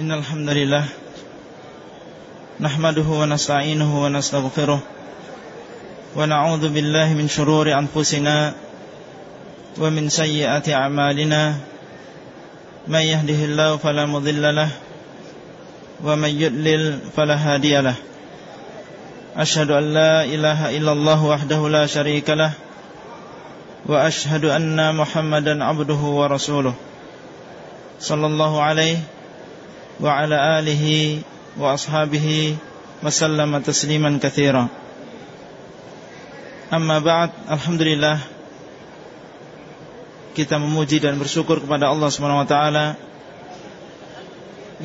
Innal hamdalillah nahmaduhu wa nasta'inuhu wa nastaghfiruh wa na'udzu billahi min shururi anfusina wa min sayyiati a'malina. May yahdihillahu fala mudhillalah wa may yudlil fala hadiyalah asyhadu an la ilaha illallah wahdahu la syarikalah wa asyhadu anna muhammadan 'abduhu wa rasuluh. Sallallahu alaihi وعلى آله وأصحابه وسلم تسليما كثيرا أما بعد الحمد لله kita memuji dan bersyukur kepada Allah SWT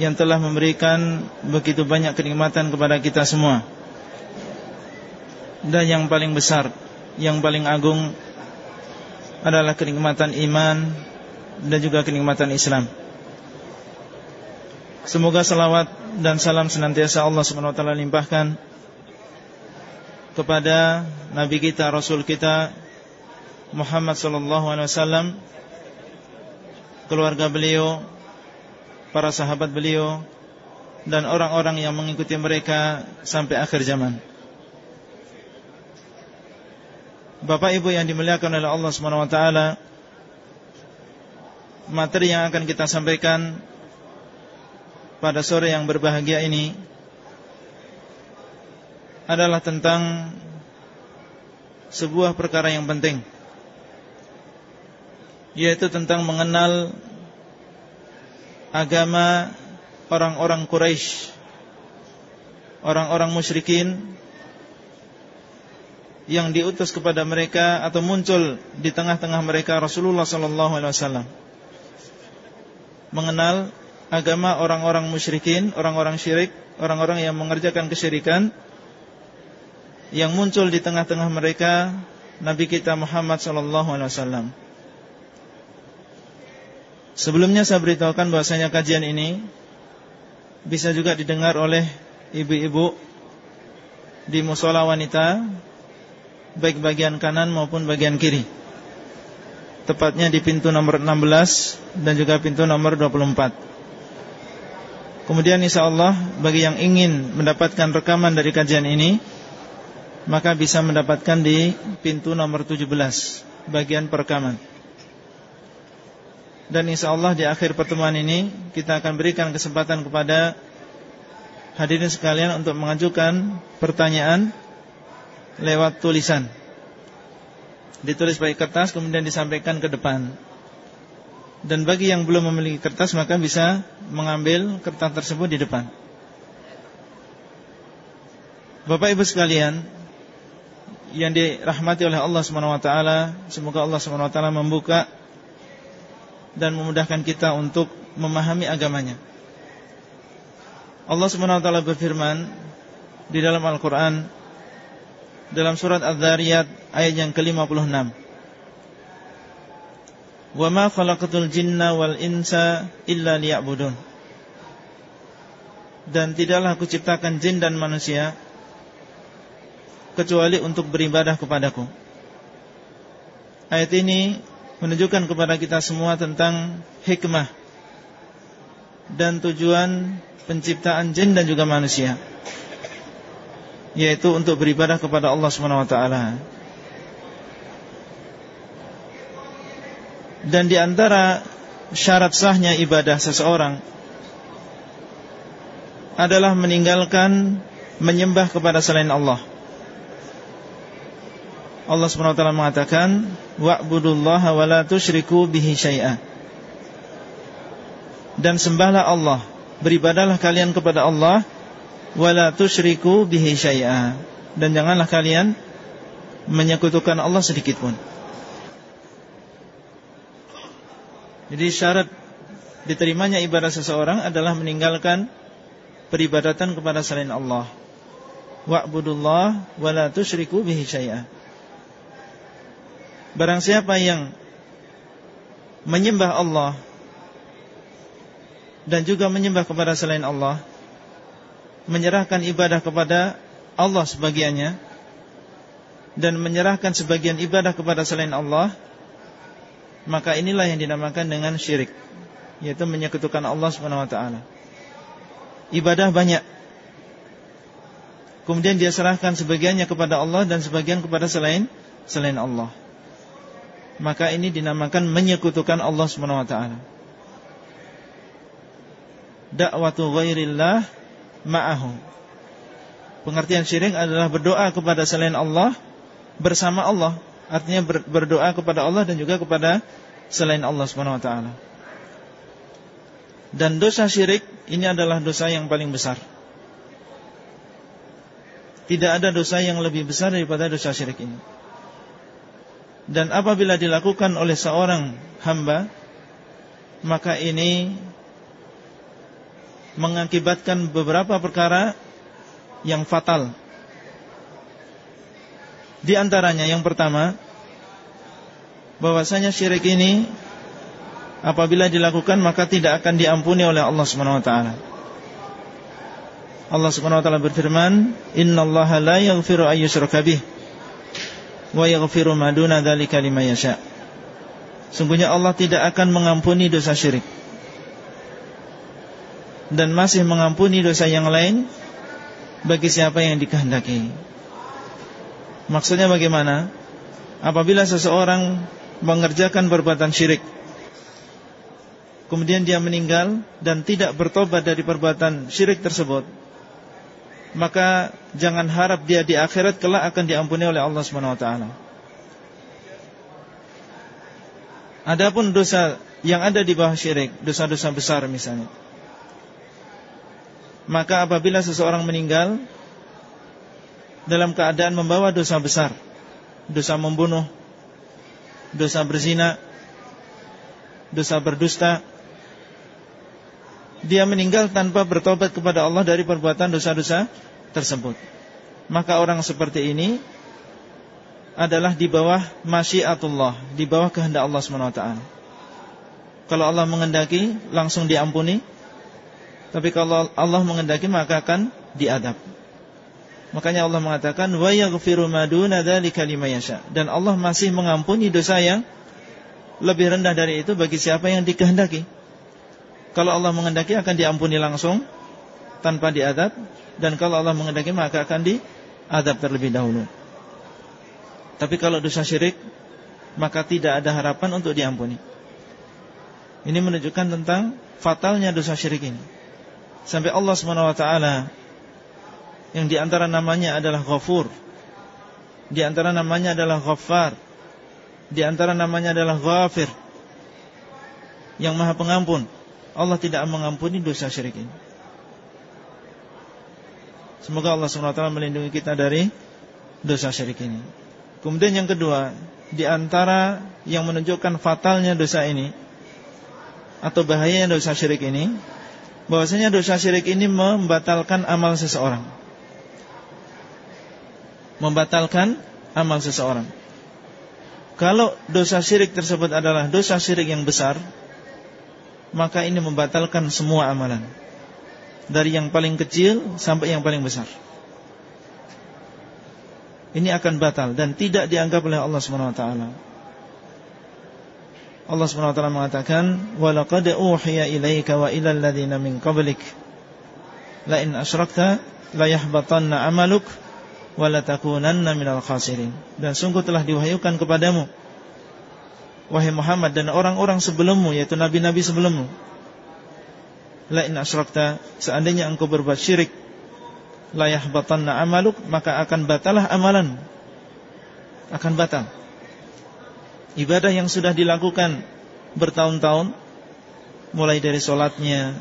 yang telah memberikan begitu banyak kenikmatan kepada kita semua. Dan yang paling besar, yang paling agung adalah kenikmatan iman dan juga kenikmatan Islam. Semoga salawat dan salam senantiasa Allah SWT limpahkan kepada Nabi kita, Rasul kita Muhammad SAW, keluarga beliau, para sahabat beliau, dan orang-orang yang mengikuti mereka sampai akhir zaman. Bapak Ibu yang dimuliakan oleh Allah SWT, materi yang akan kita sampaikan pada sore yang berbahagia ini adalah tentang sebuah perkara yang penting yaitu tentang mengenal agama orang-orang Quraisy, orang-orang musyrikin yang diutus kepada mereka atau muncul di tengah-tengah mereka Rasulullah sallallahu alaihi wasallam. Mengenal agama orang-orang musyrikin, orang-orang syirik, orang-orang yang mengerjakan kesyirikan yang muncul di tengah-tengah mereka Nabi kita Muhammad sallallahu alaihi wasallam. Sebelumnya saya beritahukan bahwasanya kajian ini bisa juga didengar oleh ibu-ibu di musola wanita baik bagian kanan maupun bagian kiri. Tepatnya di pintu nomor 16 dan juga pintu nomor 24. Kemudian insya Allah bagi yang ingin mendapatkan rekaman dari kajian ini Maka bisa mendapatkan di pintu nomor 17 Bagian perekaman. Dan insya Allah di akhir pertemuan ini Kita akan berikan kesempatan kepada Hadirin sekalian untuk mengajukan pertanyaan Lewat tulisan. Ditulis pakai kertas kemudian disampaikan ke depan dan bagi yang belum memiliki kertas maka bisa mengambil kertas tersebut di depan. Bapak Ibu sekalian yang dirahmati oleh Allah SWT semoga Allah SWT membuka dan memudahkan kita untuk memahami agamanya. Allah SWT berfirman di dalam Al-Qur'an dalam surat Az-Zariyat ayat yang ke-56 Wa ma khalaqatul jinna wal insa illa liya'budun. Dan tidaklah aku ciptakan jin dan manusia Kecuali untuk beribadah kepadaku. Ayat ini menunjukkan kepada kita semua tentang hikmah Dan tujuan penciptaan jin dan juga manusia Yaitu untuk beribadah kepada Allah SWT Dan di antara syarat sahnya ibadah seseorang adalah meninggalkan menyembah kepada selain Allah. Allah SWT mengatakan wa'budullaha wa la tusyriku bihi syai'a. Dan sembahlah Allah, beribadahlah kalian kepada Allah wa la tusyriku bihi syai'a. Dan janganlah kalian menyekutukan Allah sedikit pun. Jadi syarat diterimanya ibadah seseorang adalah meninggalkan peribadatan kepada selain Allah. Wa'budullah wa la tusyriku bihi syai'a. Barang siapa yang menyembah Allah dan juga menyembah kepada selain Allah, menyerahkan ibadah kepada Allah sebagiannya dan menyerahkan sebagian ibadah kepada selain Allah, maka inilah yang dinamakan dengan syirik yaitu menyekutukan Allah Subhanahu wa taala. ibadah banyak. Kemudian dia serahkan sebagiannya kepada Allah dan sebagian kepada selain selain Allah. Maka ini dinamakan menyekutukan Allah Subhanahu wa taala. Da'watu ghairillah ma'ahu. Pengertian syirik adalah berdoa kepada selain Allah bersama Allah. Artinya berdoa kepada Allah dan juga kepada selain Allah Subhanahu wa taala. Dan dosa syirik ini adalah dosa yang paling besar. Tidak ada dosa yang lebih besar daripada dosa syirik ini. Dan apabila dilakukan oleh seorang hamba, maka ini mengakibatkan beberapa perkara yang fatal. Di antaranya yang pertama, bahwasanya syirik ini apabila dilakukan maka tidak akan diampuni oleh Allah Subhanahu wa taala. Allah Subhanahu wa taala berfirman, "Innallaha la yaghfiru ay yushraka bih wa yaghfiru ma duna dzalika liman yasha." Sungguhnya Allah tidak akan mengampuni dosa syirik dan masih mengampuni dosa yang lain bagi siapa yang dikehendaki. Maksudnya bagaimana? Apabila seseorang mengerjakan perbuatan syirik Kemudian dia meninggal Dan tidak bertobat dari perbuatan syirik tersebut maka jangan harap dia di akhirat kelak akan diampuni oleh Allah taala. Adapun dosa yang ada di bawah syirik, dosa-dosa besar misalnya. Maka apabila seseorang meninggal dalam keadaan membawa dosa besar, dosa membunuh, dosa berzina, dosa berdusta, dia meninggal tanpa bertobat kepada Allah dari perbuatan dosa-dosa tersebut. Maka orang seperti ini adalah di bawah masyiatullah, di bawah kehendak Allah SWT. Kalau Allah mengendaki langsung diampuni, tapi kalau Allah mengendaki maka akan diadab. Makanya Allah mengatakan wa yaghfiru ma duna dzalika dan Allah masih mengampuni dosa yang lebih rendah dari itu bagi siapa yang dikehendaki. Kalau Allah mengendaki akan diampuni langsung tanpa diadab dan kalau Allah mengendaki maka akan diadab terlebih dahulu. Tapi kalau dosa syirik maka tidak ada harapan untuk diampuni. Ini menunjukkan tentang fatalnya dosa syirik ini. Sampai Allah SWT yang di antara namanya adalah Ghafur, di antara namanya adalah Ghaffar, di antara namanya adalah Ghafir, yang Maha Pengampun. Allah tidak mengampuni dosa syirik ini. Semoga Allah SWT melindungi kita dari dosa syirik ini. Kemudian yang kedua, di antara yang menunjukkan fatalnya dosa ini atau bahayanya dosa syirik ini, bahwasanya dosa syirik ini membatalkan amal seseorang. Membatalkan amal seseorang. Kalau dosa syirik tersebut adalah dosa syirik yang besar, maka ini membatalkan semua amalan. Dari yang paling kecil sampai yang paling besar. Ini akan batal dan tidak dianggap oleh Allah taala. Allah taala mengatakan, "Wa laqad uhiya ilaika wa min qablik la in la yahbatanna 'amaluk minal khasirin." Dan sungguh telah diwahyukan kepadamu wahai Muhammad dan orang-orang sebelummu yaitu nabi-nabi sebelummu. La in asyrakta seandainya engkau berbuat syirik la yahbatanna amaluk maka akan batalah amalan. Akan batal. Ibadah yang sudah dilakukan bertahun-tahun mulai dari solatnya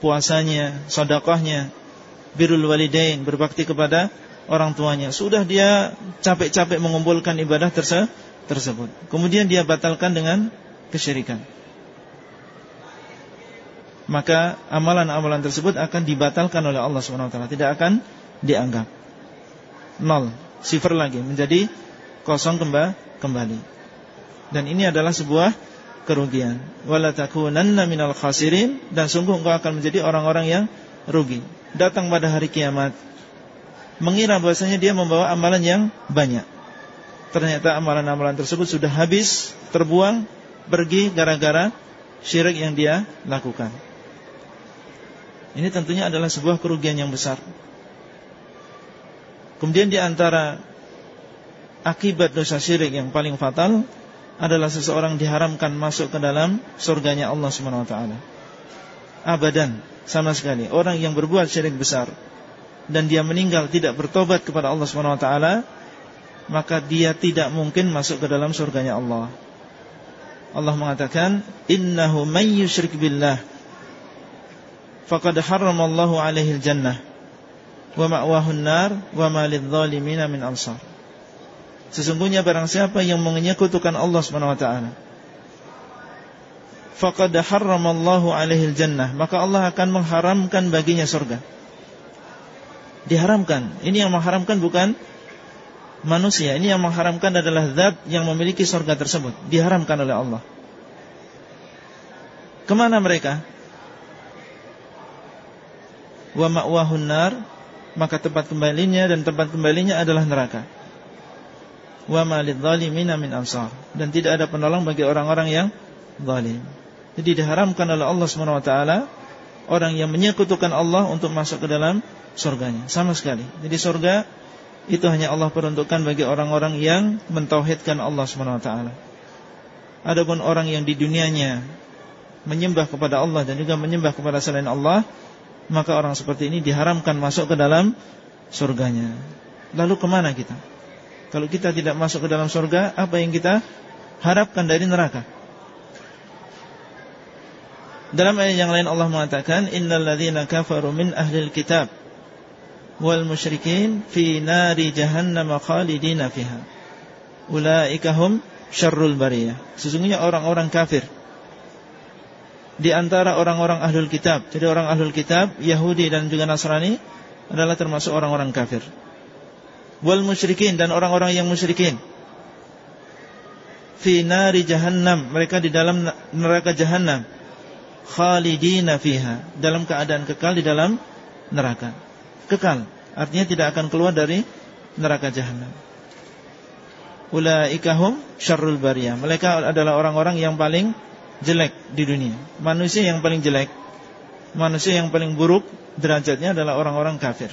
puasanya sedekahnya birrul walidain berbakti kepada orang tuanya sudah dia capek-capek mengumpulkan ibadah tersebut tersebut. Kemudian dia batalkan dengan kesyirikan. Maka amalan-amalan tersebut akan dibatalkan oleh Allah SWT. Tidak akan dianggap. Nol. Sifar lagi. Menjadi kosong kembali. Dan ini adalah sebuah kerugian. Wala takunanna minal khasirin. Dan sungguh engkau akan menjadi orang-orang yang rugi. Datang pada hari kiamat. Mengira bahwasanya dia membawa amalan yang banyak ternyata amalan-amalan tersebut sudah habis, terbuang, pergi gara-gara syirik yang dia lakukan. Ini tentunya adalah sebuah kerugian yang besar. Kemudian di antara akibat dosa syirik yang paling fatal adalah seseorang diharamkan masuk ke dalam surganya Allah Subhanahu wa taala. Abadan sama sekali. Orang yang berbuat syirik besar dan dia meninggal tidak bertobat kepada Allah Subhanahu wa taala, maka dia tidak mungkin masuk ke dalam surganya Allah. Allah mengatakan, "Innahu may yusyrik billah faqad harramallahu alaihi al-jannah wa ma'wahu an-nar wa ma lidh-dhalimin min ansar." Sesungguhnya barang siapa yang menyekutukan Allah Subhanahu wa taala faqad harramallahu alaihi al-jannah maka Allah akan mengharamkan baginya surga. Diharamkan. Ini yang mengharamkan bukan manusia. Ini yang mengharamkan adalah zat yang memiliki surga tersebut. Diharamkan oleh Allah. Ke mana mereka? Wa ma'wahun nar maka tempat kembalinya dan tempat kembalinya adalah neraka wa malid zalimina min ansar dan tidak ada penolong bagi orang-orang yang zalim. Jadi diharamkan oleh Allah taala orang yang menyekutukan Allah untuk masuk ke dalam surganya sama sekali. Jadi surga itu hanya Allah peruntukkan bagi orang-orang yang mentauhidkan Allah Subhanahu wa taala. Adapun orang yang di dunianya menyembah kepada Allah dan juga menyembah kepada selain Allah, maka orang seperti ini diharamkan masuk ke dalam surganya. Lalu ke mana kita? Kalau kita tidak masuk ke dalam surga Apa yang kita harapkan dari neraka Dalam ayat yang lain Allah mengatakan Innal ladhina kafaru min ahlil kitab Wal musyrikin Fi nari jahannam khalidina fiha. Ulaikahum syarrul bariyah. Sesungguhnya orang-orang kafir. Di antara orang-orang ahlul kitab. Jadi orang ahlul kitab Yahudi dan juga Nasrani Adalah termasuk orang-orang kafir. Wal musyrikin dan orang-orang yang musyrikin. Fi nari jahannam. Mereka di dalam neraka jahannam. Khalidina fiha. Dalam keadaan kekal di dalam neraka kekal. Artinya tidak akan keluar dari neraka jahannam ulaikahum syarrul bariyah. Mereka adalah orang-orang yang paling jelek di dunia. Manusia yang paling jelek manusia yang paling buruk derajatnya adalah orang-orang kafir.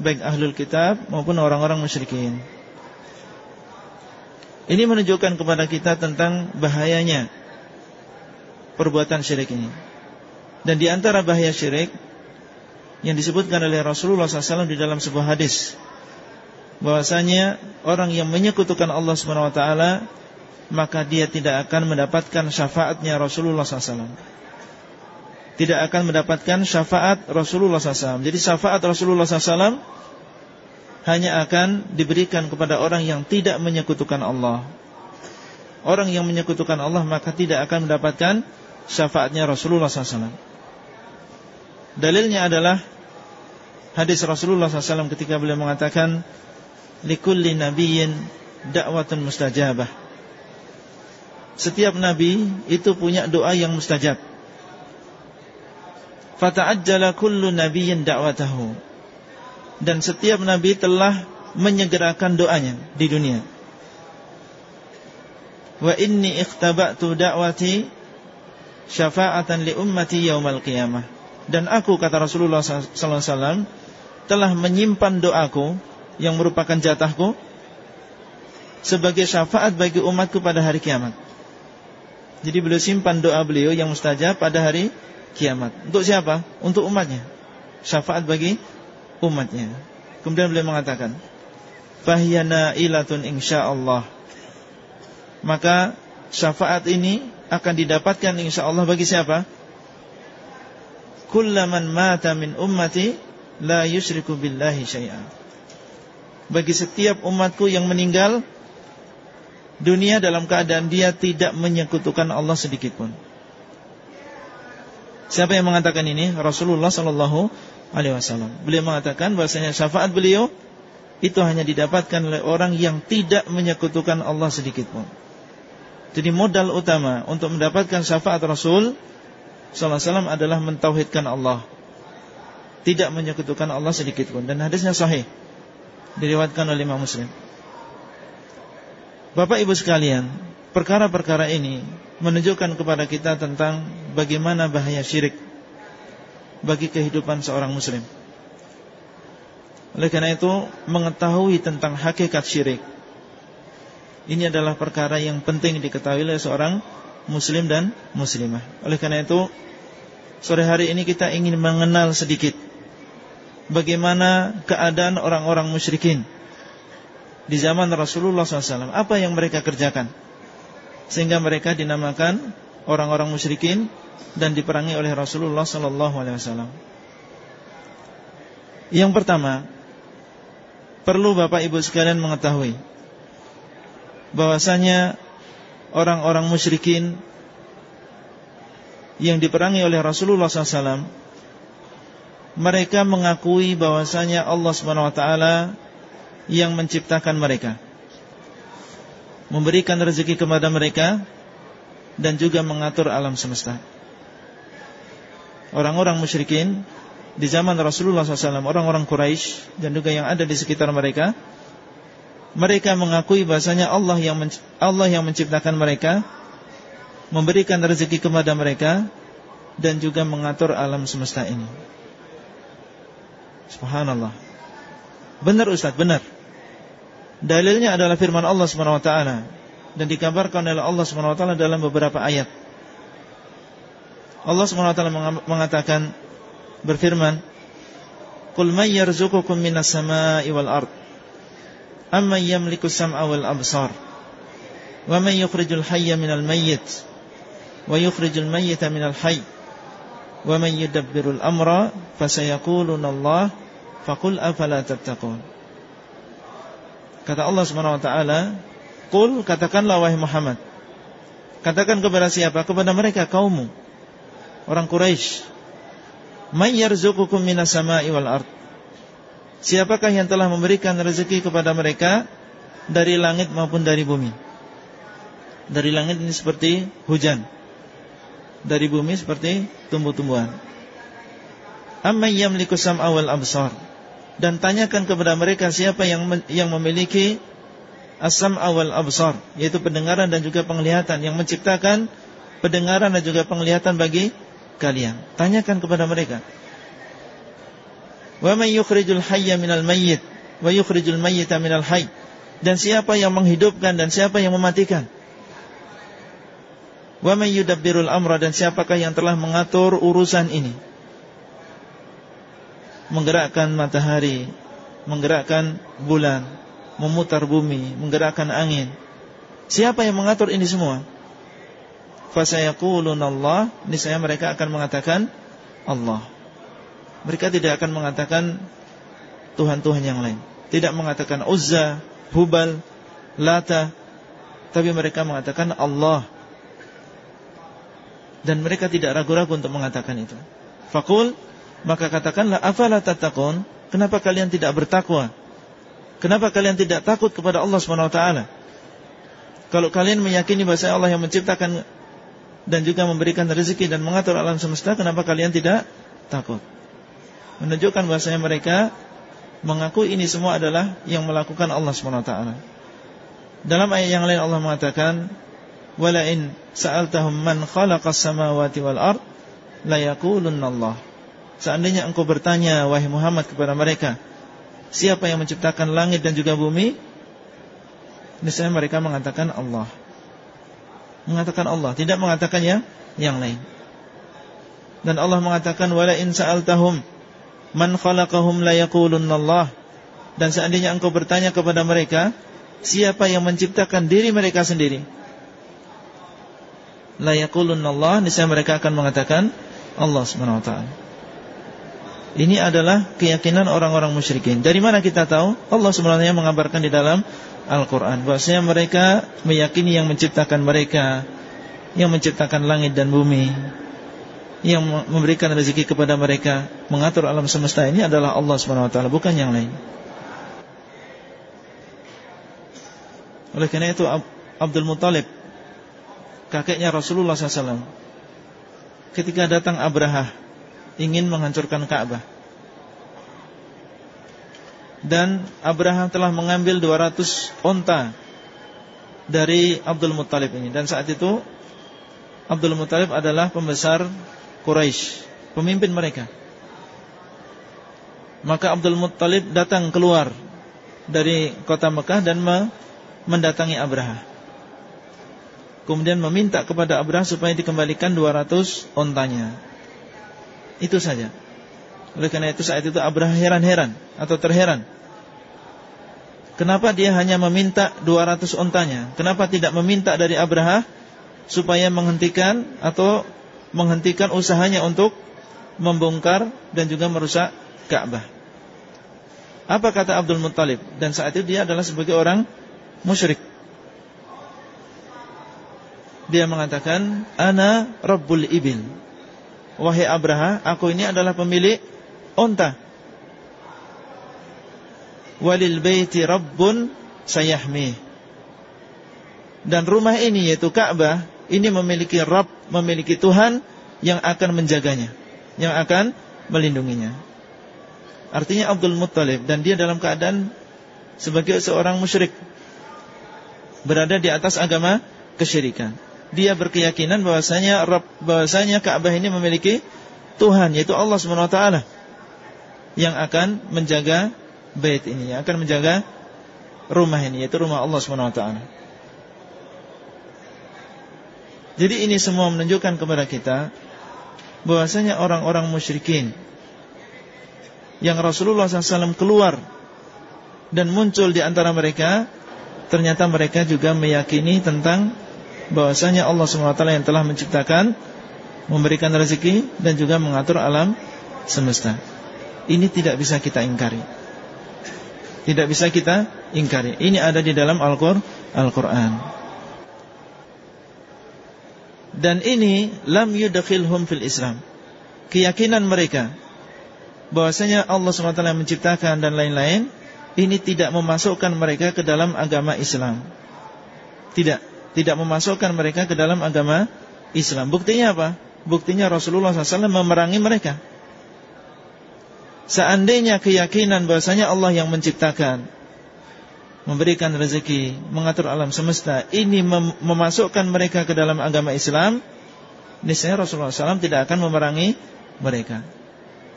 Baik ahlul kitab maupun orang-orang musyrikin. Ini menunjukkan kepada kita tentang bahayanya perbuatan syirik ini. Dan di antara bahaya syirik yang disebutkan oleh Rasulullah SAW di dalam sebuah hadis bahwasanya orang yang menyekutukan Allah Subhanahu Wa Taala maka dia tidak akan mendapatkan syafaatnya Rasulullah SAW tidak akan mendapatkan syafaat Rasulullah SAW. Jadi syafaat Rasulullah SAW hanya akan diberikan kepada orang yang tidak menyekutukan Allah. Orang yang menyekutukan Allah maka tidak akan mendapatkan syafaatnya Rasulullah SAW. Dalilnya adalah hadis Rasulullah SAW ketika beliau mengatakan, "Likulli nabiyyin da'watun mustajabah." Setiap nabi itu punya doa yang mustajab. Fata'ajjala kullu nabiyyin da'watahu. Dan setiap nabi telah menyegerakan doanya di dunia. Wa inni ikhtaba'tu da'wati syafa'atan li ummati yaumal qiyamah. Dan aku kata Rasulullah sallallahu alaihi wasallam telah menyimpan doaku yang merupakan jatahku sebagai syafaat bagi umatku pada hari kiamat. Jadi beliau simpan doa beliau yang mustajab pada hari kiamat. Untuk siapa? Untuk umatnya. Syafaat bagi umatnya. Kemudian beliau mengatakan, "Fahyana ilatun insyaallah." Maka syafaat ini akan didapatkan insyaallah bagi siapa? Kullaman mata min ummati la yusyriku billahi syai'an. Bagi setiap umatku yang meninggal dunia dalam keadaan dia tidak menyekutukan Allah sedikit pun. Siapa yang mengatakan ini? Rasulullah sallallahu alaihi wasallam. Beliau mengatakan bahasanya syafaat beliau itu hanya didapatkan oleh orang yang tidak menyekutukan Allah sedikit pun. Jadi modal utama untuk mendapatkan syafaat Rasul wasallam adalah mentauhidkan Allah. Tidak menyekutukan Allah sedikit pun dan hadisnya sahih. Diriwayatkan oleh Imam Muslim. Bapak Ibu sekalian, perkara-perkara ini menunjukkan kepada kita tentang bagaimana bahaya syirik. bagi kehidupan seorang muslim. Oleh karena itu, mengetahui tentang hakikat syirik ini adalah perkara yang penting diketahui oleh seorang muslim dan muslimah. Oleh karena itu, sore hari ini kita ingin mengenal sedikit bagaimana keadaan orang-orang musyrikin di zaman Rasulullah SAW. Apa yang mereka kerjakan sehingga mereka dinamakan orang-orang musyrikin dan diperangi oleh Rasulullah SAW. Yang pertama, perlu Bapak Ibu sekalian mengetahui bahwasanya orang-orang musyrikin yang diperangi oleh Rasulullah SAW mereka mengakui bahwasanya Allah Subhanahu wa taala yang menciptakan mereka memberikan rezeki kepada mereka dan juga mengatur alam semesta. Orang-orang musyrikin di zaman Rasulullah SAW orang-orang Quraisy dan juga yang ada di sekitar mereka mereka mengakui bahasanya Allah yang Allah yang menciptakan mereka, memberikan rezeki kepada mereka dan juga mengatur alam semesta ini. Subhanallah. Benar Ustaz, benar. Dalilnya adalah firman Allah Subhanahu wa taala dan dikabarkan oleh Allah Subhanahu wa taala dalam beberapa ayat. Allah Subhanahu wa taala mengatakan berfirman, "Qul may yarzuqukum minas samaa'i wal ardh absar. Wa man yukhrijul hayya minal mayyit. Wa yukhrijul mayyita minal hayy. Wa man yudabbirul amra fasayaquluna Allah faqul afala tattaqun. Kata Allah Subhanahu wa taala qul katakanlah wahai Muhammad. Katakan kepada siapa? Kepada mereka kaummu. Orang Quraisy. May yarzuqukum minas sama'i wal ardh Siapakah yang telah memberikan rezeki kepada mereka dari langit maupun dari bumi? Dari langit ini seperti hujan. Dari bumi seperti tumbuh-tumbuhan. Amma yamliku sam'a wal absar. Dan tanyakan kepada mereka siapa yang yang memiliki asam awal absar, yaitu pendengaran dan juga penglihatan yang menciptakan pendengaran dan juga penglihatan bagi kalian. Tanyakan kepada mereka. Man yukhrijul hayya minal mayyit wa yukhrijul mayyita minal hayy. Dan siapa yang menghidupkan dan siapa yang mematikan? Wa man yudabbirul amra dan siapakah yang telah mengatur urusan ini? Menggerakkan matahari, menggerakkan bulan, memutar bumi, menggerakkan angin. Siapa yang mengatur ini semua? Fasayaqulun Allah, niscaya mereka akan mengatakan Allah. Mereka tidak akan mengatakan Tuhan-Tuhan yang lain. Tidak mengatakan Uzza, Hubal, Lata. Tapi mereka mengatakan Allah. Dan mereka tidak ragu-ragu untuk mengatakan itu. Fakul Maka katakanlah Afala tatakun Kenapa kalian tidak bertakwa? Kenapa kalian tidak takut kepada Allah SWT Kalau kalian meyakini bahasa Allah yang menciptakan Dan juga memberikan rezeki dan mengatur alam semesta Kenapa kalian tidak takut menunjukkan bahasanya mereka mengaku ini semua adalah yang melakukan Allah SWT. Dalam ayat yang lain Allah mengatakan, "Wala in sa'altahum man khalaqas samawati wal ard la yaqulunna Allah." Seandainya engkau bertanya wahai Muhammad kepada mereka, siapa yang menciptakan langit dan juga bumi? Niscaya mereka mengatakan Allah. Mengatakan Allah, tidak mengatakan yang yang lain. Dan Allah mengatakan wala in sa'altahum Man khalaqahum la Allah Dan seandainya engkau bertanya kepada mereka Siapa yang menciptakan diri mereka sendiri? La Allah Niscaya mereka akan mengatakan Allah SWT Ini adalah keyakinan orang-orang musyrikin. Dari mana kita tahu? Allah sebenarnya mengabarkan di dalam Al-Quran. Bahasanya mereka meyakini yang menciptakan mereka Yang menciptakan langit dan bumi yang memberikan rezeki kepada mereka, mengatur alam semesta ini adalah Allah Swt, bukan yang lain. Oleh karena itu Abdul Muthalib kakeknya Rasulullah SAW ketika datang Abraha ingin menghancurkan Ka'bah dan Abraham telah mengambil 200 onta dari Abdul Muttalib ini dan saat itu Abdul Muttalib adalah pembesar Quraisy, pemimpin mereka. Maka Abdul Muttalib datang keluar dari kota Mekah dan mendatangi Abraha. Kemudian meminta kepada Abraha supaya dikembalikan 200 ontanya. Itu saja. Oleh karena itu saat itu Abraha heran-heran atau terheran. Kenapa dia hanya meminta 200 ontanya? Kenapa tidak meminta dari Abraha supaya menghentikan atau menghentikan usahanya untuk membongkar dan juga merusak Ka'bah. Apa kata Abdul Muttalib? Dan saat itu dia adalah sebagai orang musyrik. Dia mengatakan, Ana Rabbul Ibil. Wahai Abraha, aku ini adalah pemilik onta. Walil baiti Rabbun sayahmi. Dan rumah ini yaitu Ka'bah, ini memiliki Rabb, memiliki Tuhan yang akan menjaganya, yang akan melindunginya. Artinya Abdul Muttalib dan dia dalam keadaan sebagai seorang musyrik berada di atas agama kesyirikan. Dia berkeyakinan bahwasanya bahwasanya Ka'bah ini memiliki Tuhan yaitu Allah Subhanahu wa taala yang akan menjaga bait ini, yang akan menjaga rumah ini yaitu rumah Allah Subhanahu wa taala. Jadi ini semua menunjukkan kepada kita bahwasanya orang-orang musyrikin yang Rasulullah SAW keluar dan muncul di antara mereka, ternyata mereka juga meyakini tentang bahwasanya Allah SWT yang telah menciptakan, memberikan rezeki dan juga mengatur alam semesta. Ini tidak bisa kita ingkari. Tidak bisa kita ingkari. Ini ada di dalam Al-Qur'an. Dan ini lam yudakhilhum fil Islam. Keyakinan mereka bahwasanya Allah SWT menciptakan dan lain-lain ini tidak memasukkan mereka ke dalam agama Islam. Tidak, tidak memasukkan mereka ke dalam agama Islam. Buktinya apa? Buktinya Rasulullah SAW memerangi mereka. Seandainya keyakinan bahwasanya Allah yang menciptakan, memberikan rezeki, mengatur alam semesta, ini mem memasukkan mereka ke dalam agama Islam, niscaya Rasulullah SAW tidak akan memerangi mereka.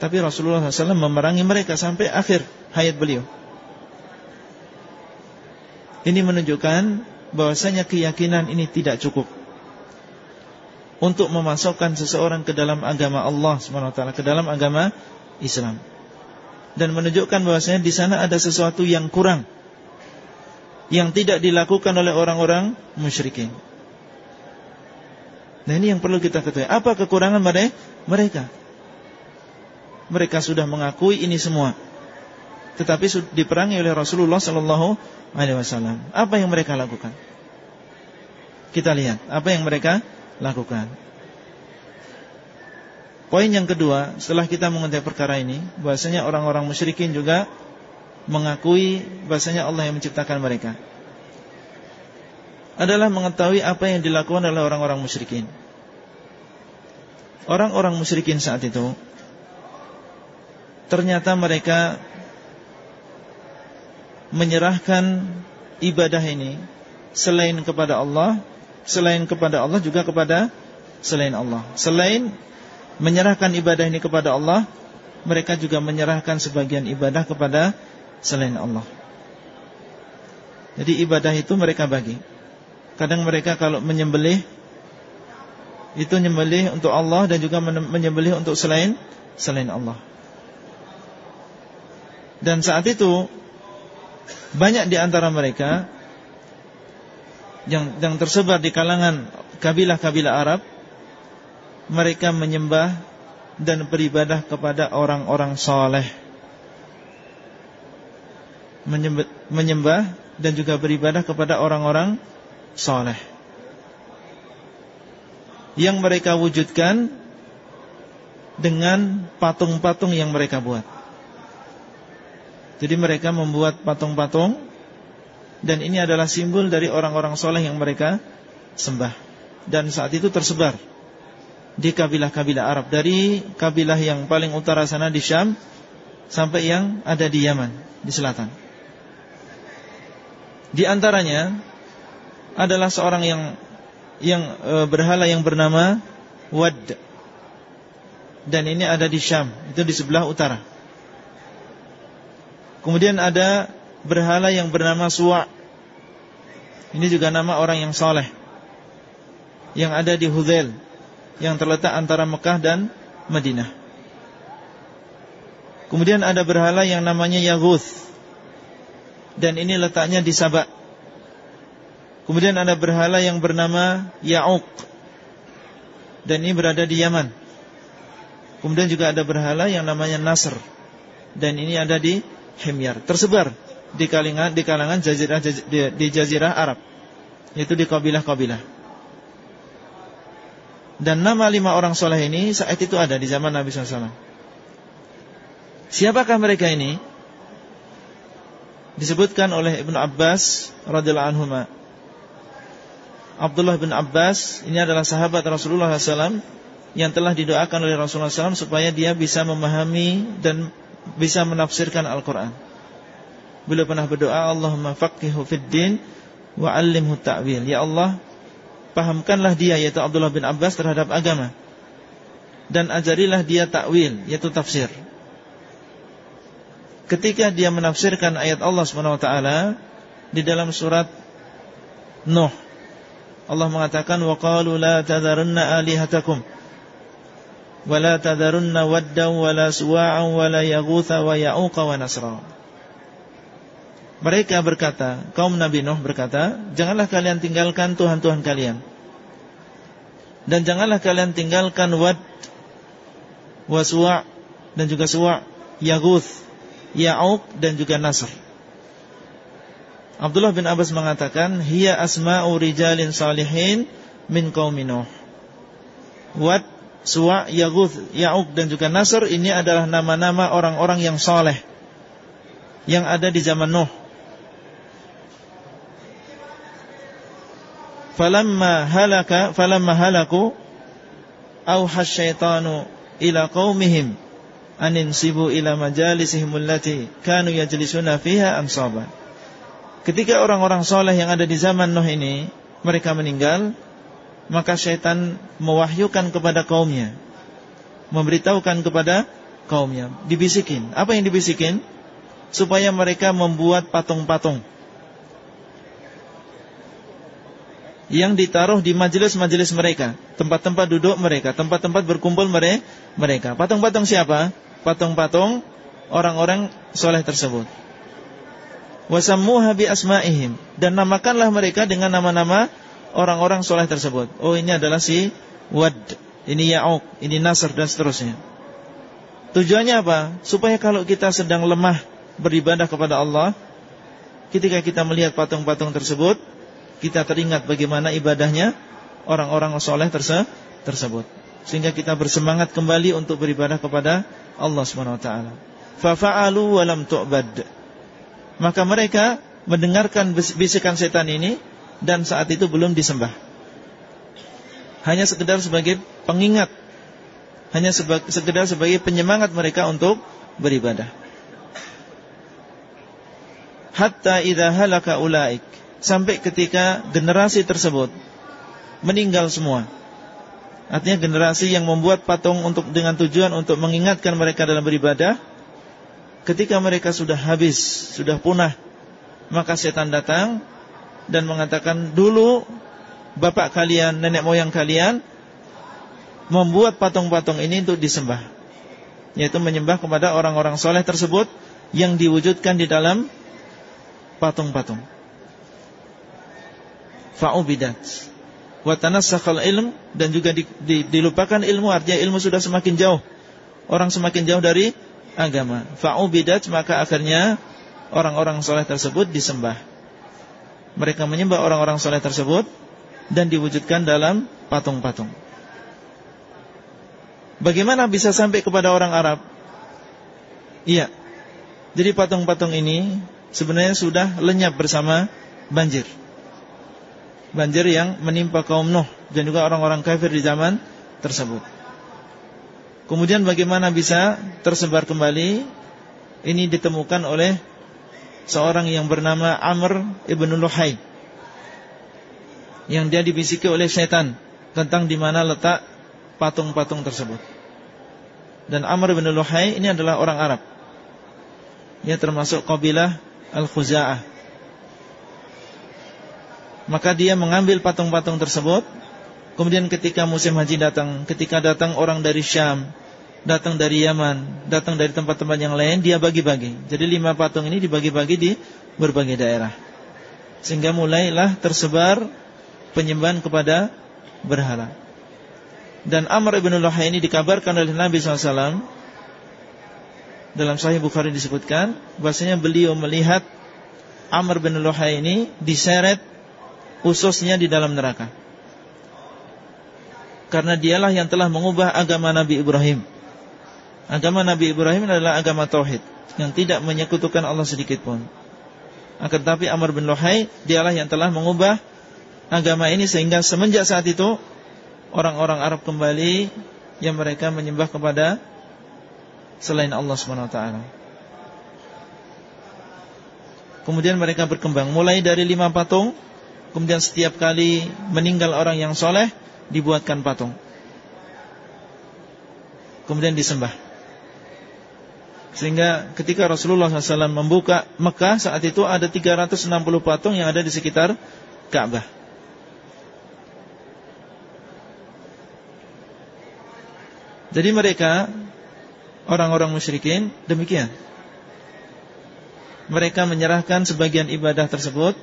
Tapi Rasulullah SAW memerangi mereka sampai akhir hayat beliau. Ini menunjukkan bahwasanya keyakinan ini tidak cukup untuk memasukkan seseorang ke dalam agama Allah SWT, ke dalam agama Islam. Dan menunjukkan bahwasanya di sana ada sesuatu yang kurang yang tidak dilakukan oleh orang-orang musyrikin. Nah ini yang perlu kita ketahui. Apa kekurangan mereka? mereka sudah mengakui ini semua. Tetapi diperangi oleh Rasulullah sallallahu alaihi wasallam. Apa yang mereka lakukan? Kita lihat apa yang mereka lakukan. Poin yang kedua, setelah kita mengenai perkara ini, bahasanya orang-orang musyrikin juga mengakui bahasanya Allah yang menciptakan mereka. Adalah mengetahui apa yang dilakukan oleh orang-orang musyrikin. Orang-orang musyrikin saat itu ternyata mereka menyerahkan ibadah ini selain kepada Allah, selain kepada Allah juga kepada selain Allah. Selain menyerahkan ibadah ini kepada Allah, mereka juga menyerahkan sebagian ibadah kepada selain Allah. Jadi ibadah itu mereka bagi. Kadang mereka kalau menyembelih itu menyembelih untuk Allah dan juga menyembelih untuk selain selain Allah. Dan saat itu banyak di antara mereka yang yang tersebar di kalangan kabilah-kabilah Arab mereka menyembah dan beribadah kepada orang-orang soleh menyembah dan juga beribadah kepada orang-orang soleh yang mereka wujudkan dengan patung-patung yang mereka buat jadi mereka membuat patung-patung dan ini adalah simbol dari orang-orang soleh yang mereka sembah. Dan saat itu tersebar di kabilah-kabilah Arab dari kabilah yang paling utara sana di Syam sampai yang ada di Yaman di selatan. Di antaranya adalah seorang yang yang e, berhala yang bernama Wad. Dan ini ada di Syam, itu di sebelah utara. Kemudian ada berhala yang bernama Suwa. Ini juga nama orang yang soleh. Yang ada di Hudel. Yang terletak antara Mekah dan Madinah. Kemudian ada berhala yang namanya Yaguth. Dan ini letaknya di Sabak. Kemudian ada berhala yang bernama Ya'uq. Dan ini berada di Yaman. Kemudian juga ada berhala yang namanya Nasr. Dan ini ada di Himyar. Tersebar di kalangan di kalangan jazirah di jazirah Arab. Yaitu di kabilah-kabilah. Dan nama lima orang soleh ini saat itu ada di zaman Nabi SAW. Siapakah mereka ini? Disebutkan oleh Ibnu Abbas radhiyallahu anhu. Abdullah bin Abbas ini adalah sahabat Rasulullah SAW yang telah didoakan oleh Rasulullah SAW supaya dia bisa memahami dan bisa menafsirkan Al-Quran. Beliau pernah berdoa Allahumma faqihu fid din wa 'allimhu ta'wil. Ya Allah, pahamkanlah dia yaitu Abdullah bin Abbas terhadap agama dan ajarilah dia takwil yaitu tafsir. Ketika dia menafsirkan ayat Allah SWT di dalam surat Nuh. Allah mengatakan wa qalu la tadharunna alihatakum wa la tadharunna waddan wa la suwa'an wa la yaghutha wa ya'uqa wa nasra. Mereka berkata, kaum Nabi Nuh berkata, janganlah kalian tinggalkan Tuhan-Tuhan kalian. Dan janganlah kalian tinggalkan Wad, Waswa' dan juga Suwa' Yaguth, Ya'uq dan juga Nasr. Abdullah bin Abbas mengatakan, Hiya asma'u rijalin salihin min qaumi Nuh. Wad, Suwa', Yaguth, Ya'uq dan juga Nasr ini adalah nama-nama orang-orang yang soleh yang ada di zaman Nuh falamma halaka falamma halaku auha syaitanu ila qaumihim aninsibu ila majalisihim allati kanu yajlisuna fiha ansaba ketika orang-orang soleh yang ada di zaman Nuh ini mereka meninggal maka syaitan mewahyukan kepada kaumnya memberitahukan kepada kaumnya dibisikin apa yang dibisikin supaya mereka membuat patung-patung yang ditaruh di majelis-majelis mereka, tempat-tempat duduk mereka, tempat-tempat berkumpul mereka. Patung-patung siapa? Patung-patung orang-orang soleh tersebut. Wasammuha bi asma'ihim dan namakanlah mereka dengan nama-nama orang-orang soleh tersebut. Oh ini adalah si Wad, ini Ya'uq, ini Nasr dan seterusnya. Tujuannya apa? Supaya kalau kita sedang lemah beribadah kepada Allah, ketika kita melihat patung-patung tersebut, kita teringat bagaimana ibadahnya orang-orang soleh terse tersebut. Sehingga kita bersemangat kembali untuk beribadah kepada Allah SWT. Fafa'alu walam tu'bad. Maka mereka mendengarkan bisikan setan ini dan saat itu belum disembah. Hanya sekedar sebagai pengingat. Hanya sekedar sebagai penyemangat mereka untuk beribadah. Hatta idha halaka ulaik sampai ketika generasi tersebut meninggal semua. Artinya generasi yang membuat patung untuk dengan tujuan untuk mengingatkan mereka dalam beribadah, ketika mereka sudah habis, sudah punah, maka setan datang dan mengatakan dulu bapak kalian, nenek moyang kalian membuat patung-patung ini untuk disembah. Yaitu menyembah kepada orang-orang soleh tersebut yang diwujudkan di dalam patung-patung fa'ubidat wa tanassakal ilm dan juga di, di, dilupakan ilmu artinya ilmu sudah semakin jauh. Orang semakin jauh dari agama. Fa'ubidat maka akhirnya orang-orang soleh tersebut disembah. Mereka menyembah orang-orang soleh tersebut dan diwujudkan dalam patung-patung. Bagaimana bisa sampai kepada orang Arab? Iya. Jadi patung-patung ini sebenarnya sudah lenyap bersama banjir banjir yang menimpa kaum Nuh dan juga orang-orang kafir di zaman tersebut. Kemudian bagaimana bisa tersebar kembali? Ini ditemukan oleh seorang yang bernama Amr ibn Luhai yang dia dibisiki oleh setan tentang di mana letak patung-patung tersebut. Dan Amr ibn Luhai ini adalah orang Arab Ya termasuk kabilah Al-Khuza'ah Maka dia mengambil patung-patung tersebut. Kemudian ketika musim haji datang Ketika datang orang dari Syam Datang dari Yaman Datang dari tempat-tempat yang lain Dia bagi-bagi. Jadi lima patung ini dibagi-bagi di berbagai daerah. Sehingga mulailah tersebar Penyembahan kepada berhala. Dan Amr ibn Luhai ini dikabarkan oleh Nabi SAW dalam Sahih Bukhari disebutkan bahasanya beliau melihat Amr bin Luhai ini diseret ususnya di dalam neraka. Karena dialah yang telah mengubah agama Nabi Ibrahim. Agama Nabi Ibrahim adalah agama tauhid yang tidak menyekutukan Allah sedikit pun. Akan tetapi Amr bin Luhai dialah yang telah mengubah agama ini sehingga semenjak saat itu orang-orang Arab kembali yang mereka menyembah kepada selain Allah SWT Kemudian mereka berkembang Mulai dari lima patung Kemudian setiap kali meninggal orang yang soleh Dibuatkan patung. Kemudian disembah. Sehingga ketika Rasulullah SAW membuka Mekah Saat itu ada 360 patung yang ada di sekitar Ka'bah. Jadi mereka orang-orang musyrikin demikian. Mereka menyerahkan sebagian ibadah tersebut,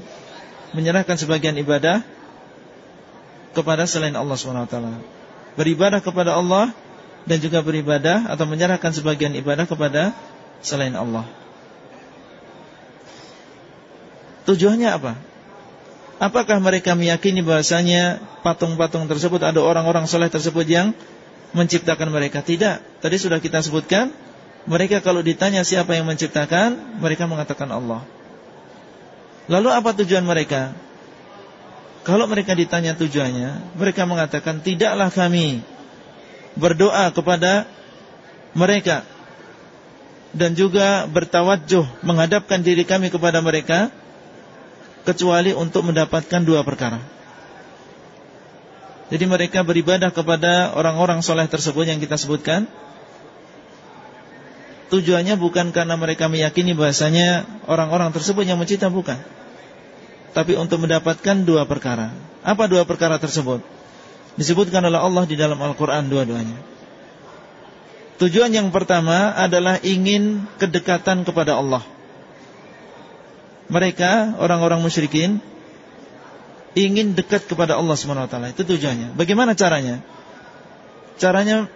menyerahkan sebagian ibadah kepada selain Allah SWT. Beribadah kepada Allah dan juga beribadah atau menyerahkan sebagian ibadah kepada selain Allah. Tujuannya apa? Apakah mereka meyakini bahasanya patung-patung tersebut ada orang-orang soleh tersebut yang menciptakan mereka Tidak, tadi sudah kita sebutkan Mereka kalau ditanya siapa yang menciptakan Mereka mengatakan Allah Lalu apa tujuan mereka? Kalau mereka ditanya tujuannya Mereka mengatakan Tidaklah kami Berdoa kepada Mereka Dan juga bertawajuh Menghadapkan diri kami kepada mereka Kecuali untuk mendapatkan dua perkara jadi mereka beribadah kepada orang-orang soleh tersebut yang kita sebutkan Tujuannya bukan karena mereka meyakini bahasanya orang-orang tersebut yang mencipta bukan. Tapi untuk mendapatkan dua perkara. Apa dua perkara tersebut? Disebutkan oleh Allah di dalam Al-Quran dua-duanya. Tujuan yang pertama adalah ingin kedekatan kepada Allah. Mereka, orang-orang musyrikin ingin dekat kepada Allah SWT Itu tujuannya. Bagaimana caranya? Caranya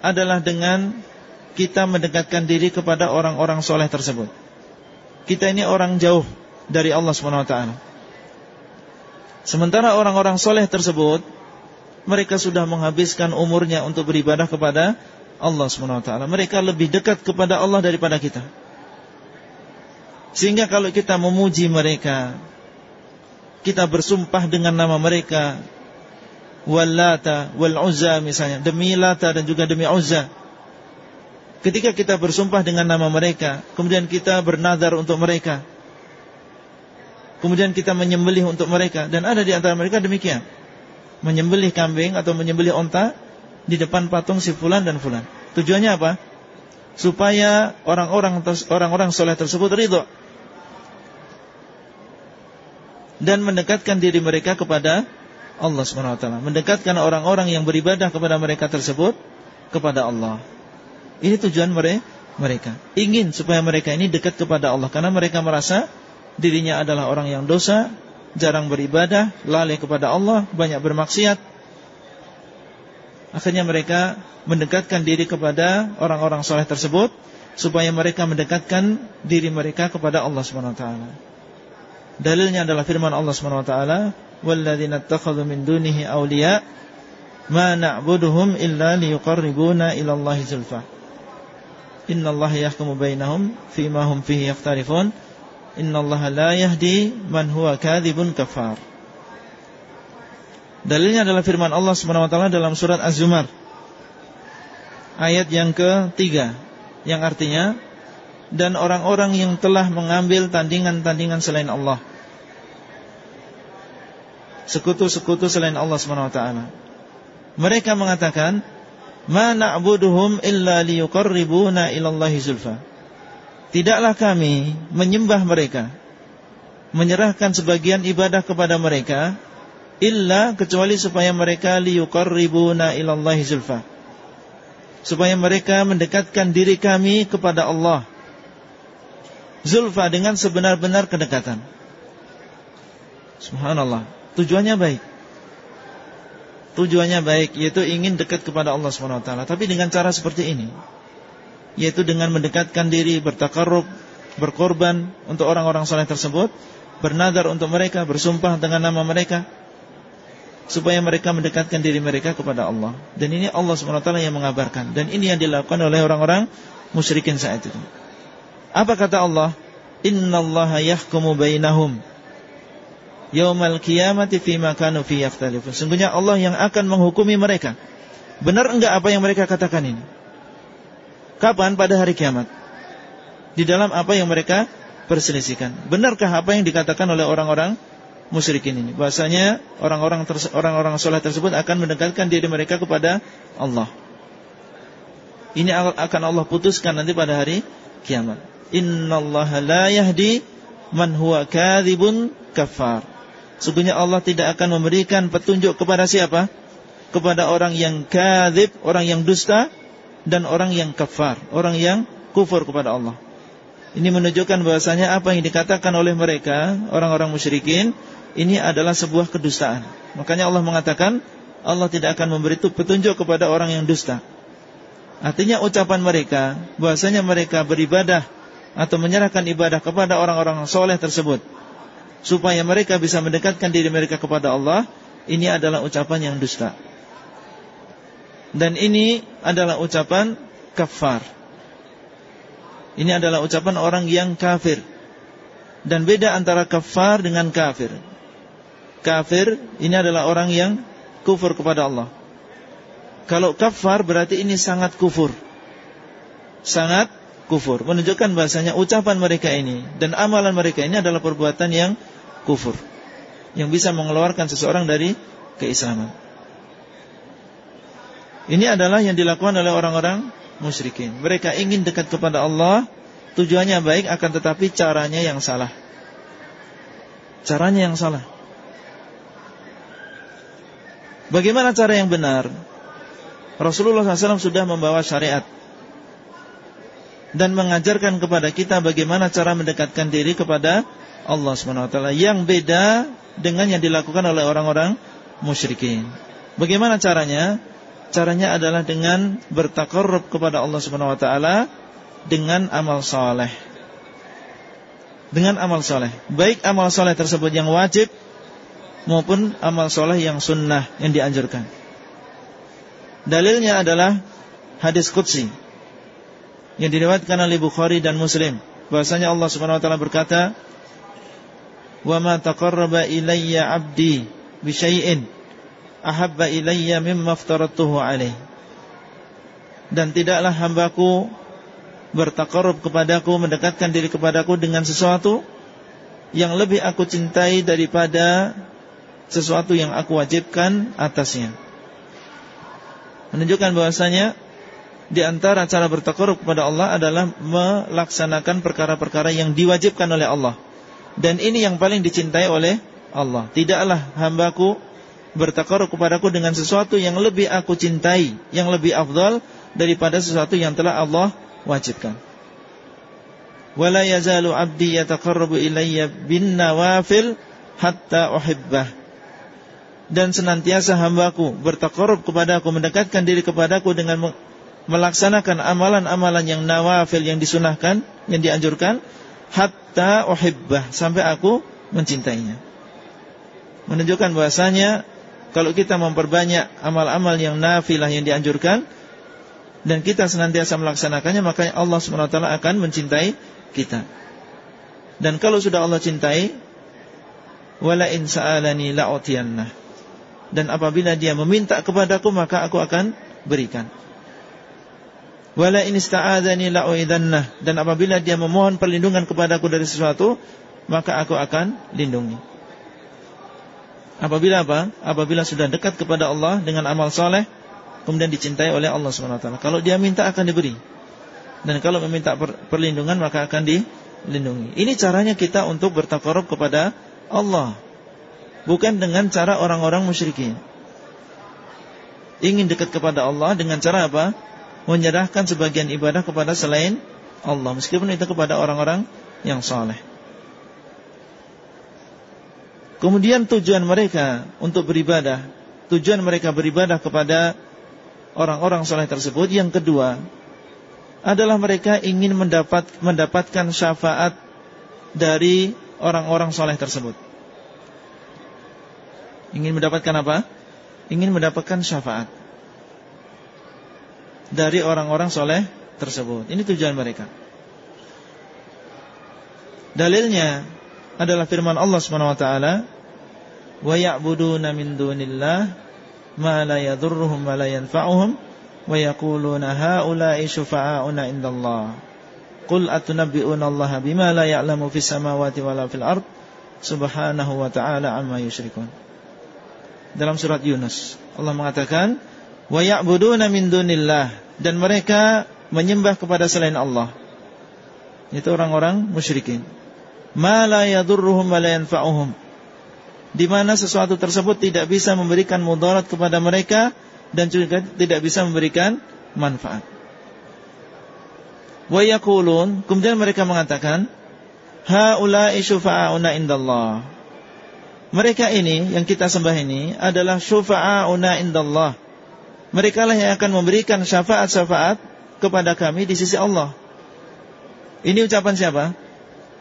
adalah dengan kita mendekatkan diri kepada orang-orang soleh tersebut. Kita ini orang jauh dari Allah SWT Sementara orang-orang soleh tersebut Mereka sudah menghabiskan umurnya untuk beribadah kepada Allah SWT Mereka lebih dekat kepada Allah daripada kita. Sehingga kalau kita memuji mereka kita bersumpah dengan nama mereka Wallata wal Uzza misalnya demi Lata dan juga demi Uzza ketika kita bersumpah dengan nama mereka kemudian kita bernadar untuk mereka. Kemudian kita menyembelih untuk mereka. Dan ada di antara mereka demikian. Menyembelih kambing atau menyembelih onta di depan patung si fulan dan fulan. Tujuannya apa? Supaya orang-orang orang-orang soleh tersebut ridho. Dan mendekatkan diri mereka kepada Allah SWT Mendekatkan orang-orang yang beribadah kepada mereka tersebut Kepada Allah Ini tujuan mereka. Ingin supaya mereka ini dekat kepada Allah. Karena mereka merasa dirinya adalah orang yang dosa Jarang beribadah Lalai kepada Allah Banyak bermaksiat. Akhirnya mereka mendekatkan diri kepada orang-orang soleh tersebut Supaya mereka mendekatkan diri mereka kepada Allah SWT Dalilnya adalah firman Allah Subhanahu wa taala, "Walladzina min dunihi awliya ma na'buduhum illa liyuqarribuna ila zulfa." Innallaha yahkumu bainahum fima hum fihi yakhtalifun. Innallaha la yahdi man huwa kadzibun kafar. Dalilnya adalah firman Allah Subhanahu wa taala dalam surat Az-Zumar ayat yang ketiga yang artinya dan orang-orang yang telah mengambil tandingan-tandingan selain Allah. Sekutu-sekutu selain Allah SWT. Mereka mengatakan, "Ma na'buduhum illa liyuqarribuna ila Allahi zulfa." Tidaklah kami menyembah mereka Menyerahkan sebagian ibadah kepada mereka Illa kecuali supaya mereka liyuqarribuna ilallahi zulfa. Supaya mereka mendekatkan diri kami kepada Allah. Zulfa dengan sebenar-benar kedekatan. Subhanallah. Tujuannya baik Tujuannya baik Yaitu ingin dekat kepada Allah SWT Tapi dengan cara seperti ini yaitu dengan mendekatkan diri, bertakarrub, berkorban untuk orang-orang saleh tersebut, bernadar untuk mereka, bersumpah dengan nama mereka supaya mereka mendekatkan diri mereka kepada Allah. Dan ini Allah SWT yang mengabarkan dan ini yang dilakukan oleh orang-orang musyrikin saat itu. Apa kata Allah? Innallaha yahkumu bainahum yaumal qiyamati fima kanu fi yaftalifun. Sungguhnya Allah yang akan menghukumi mereka. Benar enggak apa yang mereka katakan ini? Kapan? Pada hari kiamat. Di dalam apa yang mereka perselisihkan. Benarkah apa yang dikatakan oleh orang-orang musyrikin ini? Bahasanya orang-orang orang-orang soleh tersebut akan mendekatkan diri mereka kepada Allah. Ini akan Allah putuskan nanti pada hari kiamat. Allah la yahdi man huwa kadhibun kafar. Sungguhnya Allah tidak akan memberikan petunjuk kepada siapa? Kepada orang yang kadzib, orang yang dusta dan orang yang kafar, orang yang kufur kepada Allah. Ini menunjukkan bahasanya apa yang dikatakan oleh mereka, orang-orang musyrikin, ini adalah sebuah kedustaan. Makanya Allah mengatakan, Allah tidak akan memberi petunjuk kepada orang yang dusta. Artinya ucapan mereka, bahasanya mereka beribadah atau menyerahkan ibadah kepada orang-orang soleh tersebut, supaya mereka bisa mendekatkan diri mereka kepada Allah, ini adalah ucapan yang dusta. Dan ini adalah ucapan kafar. Ini adalah ucapan orang yang kafir. Dan beda antara kafar dengan kafir. Kafir ini adalah orang yang kufur kepada Allah. Kalau kafar berarti ini sangat kufur. Sangat kufur. Menunjukkan bahasanya ucapan mereka ini Dan amalan mereka ini adalah perbuatan yang kufur Yang bisa mengeluarkan seseorang dari keislaman ini adalah yang dilakukan oleh orang-orang musyrikin. Mereka ingin dekat kepada Allah, tujuannya baik akan tetapi caranya yang salah. Caranya yang salah. Bagaimana cara yang benar? Rasulullah SAW sudah membawa syariat dan mengajarkan kepada kita bagaimana cara mendekatkan diri kepada Allah SWT yang beda dengan yang dilakukan oleh orang-orang musyrikin. Bagaimana caranya? Caranya adalah dengan bertakarrub kepada Allah Subhanahu wa taala dengan amal soleh. Dengan amal soleh. Baik amal soleh tersebut yang wajib maupun amal soleh yang sunnah yang dianjurkan. Dalilnya adalah hadis qudsi yang diriwayatkan oleh Bukhari dan Muslim bahwasanya Allah Subhanahu wa taala berkata, "Wa ma taqarraba ilayya 'abdi bi syai'in ahabba ilayya mimma aftaratuhu alaih dan tidaklah hambaku bertakarub kepadaku mendekatkan diri kepadaku dengan sesuatu yang lebih aku cintai daripada sesuatu yang aku wajibkan atasnya. Menunjukkan bahwasanya di antara cara bertakarub kepada Allah adalah melaksanakan perkara-perkara yang diwajibkan oleh Allah dan ini yang paling dicintai oleh Allah tidaklah hambaku bertakarub kepadaku dengan sesuatu yang lebih aku cintai, yang lebih afdal daripada sesuatu yang telah Allah wajibkan. Wala yazalu 'abdi yataqarrabu ilayya bin nawafil hatta uhibbah. Dan senantiasa hambaku bertakarub kepadaku, mendekatkan diri kepadaku dengan melaksanakan amalan-amalan yang nawafil yang disunahkan, yang dianjurkan hatta uhibbah sampai aku mencintainya. Menunjukkan bahasanya kalau kita memperbanyak amal-amal yang nafilah yang dianjurkan dan kita senantiasa melaksanakannya maka Allah SWT akan mencintai kita. Dan kalau sudah Allah cintai wala in sa'alani la'utiyannah. Dan apabila dia meminta kepadaku maka aku akan berikan. Wala in ista'adzani. Dan apabila dia memohon perlindungan kepadaku dari sesuatu maka aku akan lindungi. Apabila apa? Apabila sudah dekat kepada Allah dengan amal soleh Kemudian dicintai oleh Allah SWT Kalau dia minta akan diberi Dan kalau meminta perlindungan maka akan dilindungi. Ini caranya kita untuk bertakarub kepada Allah. Bukan dengan cara orang-orang musyrikin. Ingin dekat kepada Allah dengan cara apa? Menyerahkan sebagian ibadah kepada selain Allah. Meskipun itu kepada orang-orang yang saleh. Kemudian tujuan mereka untuk beribadah, tujuan mereka beribadah kepada orang-orang saleh tersebut yang kedua adalah mereka ingin mendapat mendapatkan syafaat dari orang-orang saleh tersebut. Ingin mendapatkan apa? Ingin mendapatkan syafaat dari orang-orang soleh tersebut. Ini tujuan mereka. Dalilnya adalah firman Allah Subhanahu wa taala, "Wa ya'buduna min dunillah ma la yadhurruhum wa la yanfa'uhum wa yaquluna haula'i syufa'auna indallah." Qul atunabbi'una Allah bima la ya'lamu fis samawati wala fil ard subhanahu wa ta'ala amma yusyrikun. Dalam surat Yunus Allah mengatakan wa ya'buduna min dunillah dan mereka menyembah kepada selain Allah. Itu orang-orang musyrikin ma la yadurruhum wa la yanfa'uhum di mana sesuatu tersebut tidak bisa memberikan mudarat kepada mereka dan juga tidak bisa memberikan manfaat. Wa yaqulun kemudian mereka mengatakan haula'i syufa'auna indallah. Mereka ini yang kita sembah ini adalah syufa'auna indallah. Mereka lah yang akan memberikan syafaat-syafaat kepada kami di sisi Allah. Ini ucapan siapa?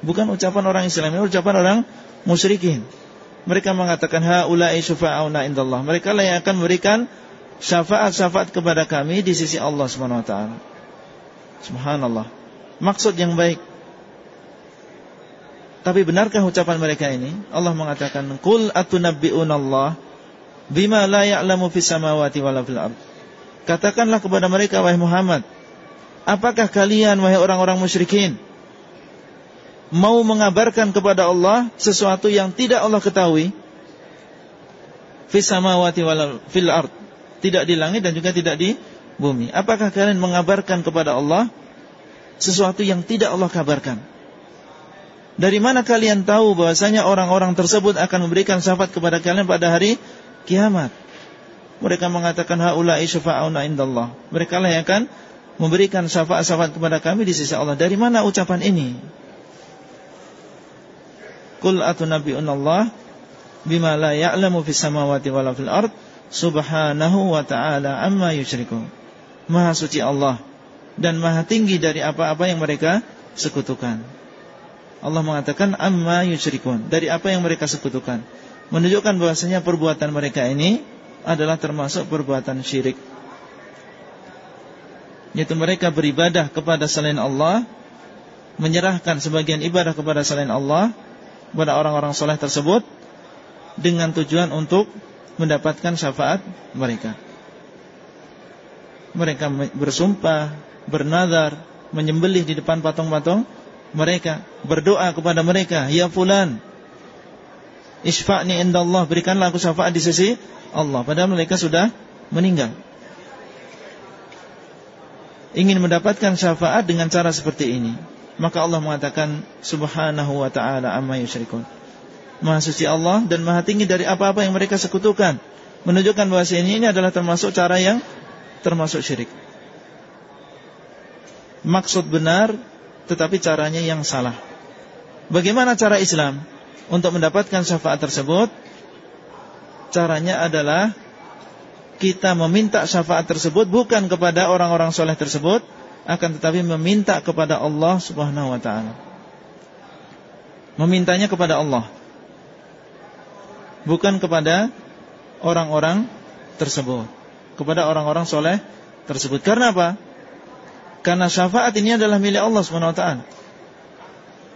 Bukan ucapan orang Islam, ini ucapan orang musyrikin. Mereka mengatakan haula'i syufa'auna indallah. Mereka lah yang akan memberikan syafaat-syafaat kepada kami di sisi Allah Subhanahu wa taala. Subhanallah. Maksud yang baik. Tapi benarkah ucapan mereka ini? Allah mengatakan, "Qul atunabbi'unallah bima la ya'lamu fis samawati wala fil ard." Katakanlah kepada mereka wahai Muhammad, apakah kalian wahai orang-orang musyrikin mau mengabarkan kepada Allah sesuatu yang tidak Allah ketahui? Fis samawati wal fil ard. Tidak di langit dan juga tidak di bumi. Apakah kalian mengabarkan kepada Allah sesuatu yang tidak Allah kabarkan? Dari mana kalian tahu bahwasanya orang-orang tersebut akan memberikan syafaat kepada kalian pada hari kiamat mereka mengatakan haula'i syafa'una indallah mereka lah yang akan memberikan syafaat-syafaat kepada kami di sisi Allah dari mana ucapan ini Qul Allah bima la ya'lamu fis samawati wala fil ard subhanahu wa ta'ala amma yusyrikun. Maha suci Allah dan maha tinggi dari apa-apa yang mereka sekutukan. Allah mengatakan amma yusyrikun, dari apa yang mereka sekutukan. Menunjukkan bahwasanya perbuatan mereka ini adalah termasuk perbuatan syirik. Yaitu mereka beribadah kepada selain Allah, menyerahkan sebagian ibadah kepada selain Allah kepada orang-orang soleh tersebut dengan tujuan untuk mendapatkan syafaat mereka. Mereka bersumpah, bernazar, menyembelih di depan patung-patung mereka, berdoa kepada mereka, "Ya fulan, isfa'ni indallah, berikanlah aku syafaat di sisi Allah." Padahal mereka sudah meninggal. Ingin mendapatkan syafaat dengan cara seperti ini maka Allah mengatakan subhanahu wa ta'ala amma yusyrikun. Maha suci Allah dan maha tinggi dari apa-apa yang mereka sekutukan. Menunjukkan bahwa ini, ini adalah termasuk cara yang termasuk syirik. Maksud benar tetapi caranya yang salah. Bagaimana cara Islam untuk mendapatkan syafaat tersebut? Caranya adalah kita meminta syafaat tersebut bukan kepada orang-orang soleh tersebut, akan tetapi meminta kepada Allah Subhanahu wa taala. Memintanya kepada Allah. Bukan kepada orang-orang tersebut, kepada orang-orang soleh tersebut. Karena apa? Karena syafaat ini adalah milik Allah taala.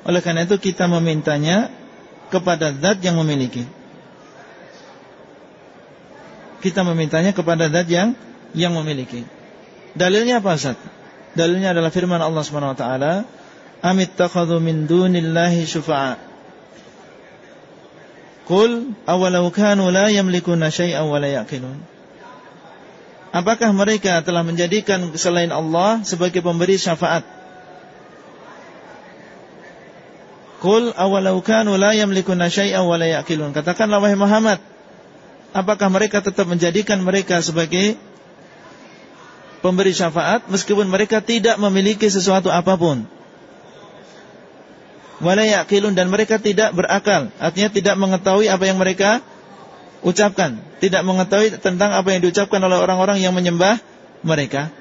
Oleh karena itu kita memintanya kepada zat yang memiliki. Kita memintanya kepada zat yang yang memiliki. Dalilnya apa Ustaz? Dalilnya adalah firman Allah Subhanahu wa taala, "Amittakhadhu min dunillahi syufa'a." Qul awalau kanu la yamlikuna wa la yaqilun. Apakah mereka telah menjadikan selain Allah sebagai pemberi syafaat? Qul awalau kanu la yamlikuna syai'an wa la ya'qilun. Katakanlah wahai Muhammad, apakah mereka tetap menjadikan mereka sebagai pemberi syafaat meskipun mereka tidak memiliki sesuatu apa pun? Wa la ya'qilun dan mereka tidak berakal, artinya tidak mengetahui apa yang mereka ucapkan, tidak mengetahui tentang apa yang diucapkan oleh orang-orang yang menyembah mereka.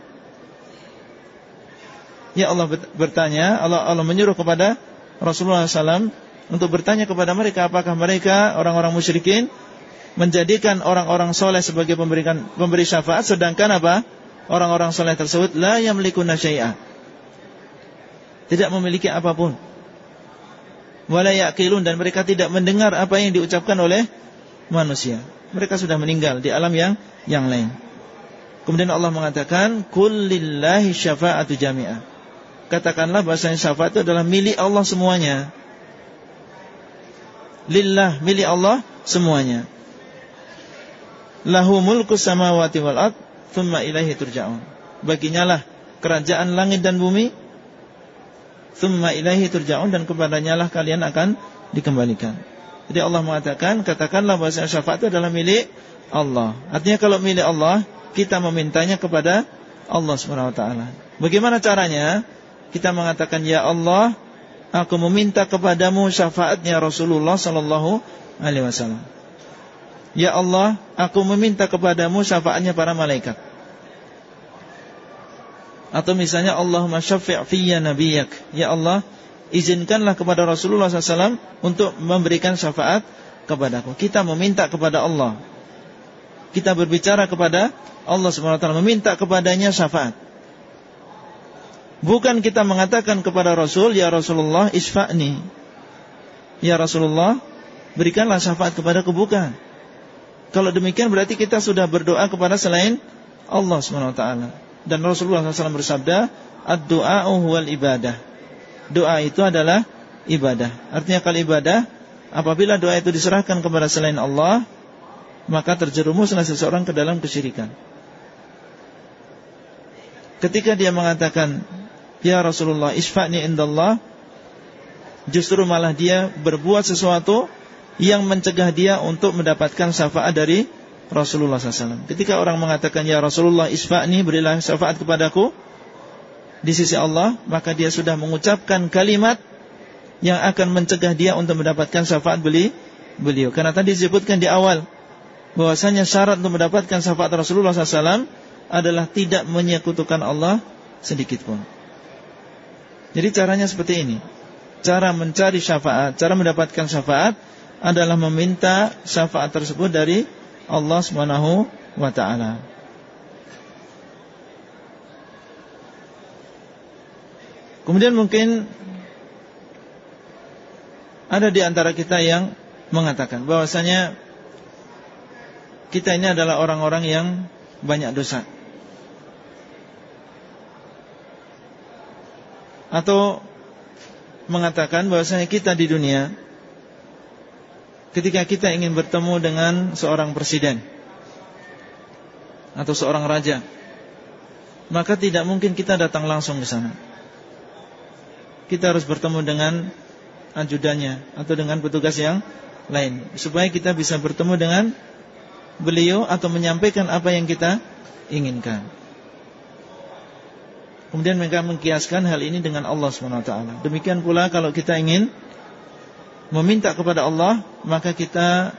Ya Allah bertanya, Allah Allah menyuruh kepada Rasulullah SAW untuk bertanya kepada mereka apakah mereka orang-orang musyrikin? Menjadikan orang-orang soleh sebagai pemberikan pemberi syafaat sedangkan apa? Orang-orang soleh tersebut la yamlikuna syai'a. Tidak memiliki apa pun. Wala yaqilun dan mereka tidak mendengar apa yang diucapkan oleh manusia. Mereka sudah meninggal di alam yang yang lain. Kemudian Allah mengatakan kullillahi syafa'atu jami'ah katakanlah bahasanya syafaat itu adalah milik Allah semuanya. Lillah, milik Allah semuanya. Lahu mulku samawati wal ard, thumma ilaihi turja'un. Baginya lah kerajaan langit dan bumi, thumma ilaihi turja'un dan kepadanya lah kalian akan dikembalikan. Jadi Allah mengatakan, katakanlah bahasa syafaat itu adalah milik Allah. Artinya kalau milik Allah, kita memintanya kepada Allah SWT. Bagaimana caranya? Kita mengatakan ya Allah, aku meminta kepadamu syafaatnya Rasulullah sallallahu alaihi wasallam. Ya Allah, aku meminta kepadamu syafaatnya para malaikat. Atau misalnya Allahumma syafi' fiyya nabiyyak. Ya Allah, izinkanlah kepada Rasulullah SAW untuk memberikan syafaat kepadaku. Kita meminta kepada Allah. Kita berbicara kepada Allah SWT, meminta kepadanya syafaat. Bukan kita mengatakan kepada Rasul, Ya Rasulullah, isfa'ni. Ya Rasulullah, berikanlah syafaat kepadaku. Bukan. Kalau demikian berarti kita sudah berdoa kepada selain Allah SWT. Dan Rasulullah SAW bersabda, Ad-du'a'u huwal ibadah. Doa itu adalah ibadah. Artinya kalau ibadah, apabila doa itu diserahkan kepada selain Allah, maka terjerumuslah seseorang ke dalam kesyirikan. Ketika dia mengatakan Ya Rasulullah isfa'ni indallah. Justru malah dia berbuat sesuatu Yang mencegah dia untuk mendapatkan syafaat dari Rasulullah SAW Ketika orang mengatakan Ya Rasulullah isfa'ni berilah syafaat kepadaku Di sisi Allah Maka dia sudah mengucapkan kalimat Yang akan mencegah dia untuk mendapatkan syafaat beli, beliau. Karena tadi disebutkan di awal bahwasanya syarat untuk mendapatkan syafaat Rasulullah SAW adalah tidak menyekutukan Allah sedikit pun. Jadi caranya seperti ini. Cara mencari syafaat, cara mendapatkan syafaat adalah meminta syafaat tersebut dari Allah Subhanahu wa. Kemudian mungkin ada di antara kita yang mengatakan bahwasanya kita ini adalah orang-orang yang banyak dosa. Atau mengatakan bahwasanya kita di dunia ketika kita ingin bertemu dengan seorang presiden atau seorang raja maka tidak mungkin kita datang langsung ke sana. Kita harus bertemu dengan ajudannya atau dengan petugas yang lain supaya kita bisa bertemu dengan beliau atau menyampaikan apa yang kita inginkan. Kemudian mereka mengkiaskan hal ini dengan Allah SWT Demikian pula kalau kita ingin Meminta kepada Allah Maka kita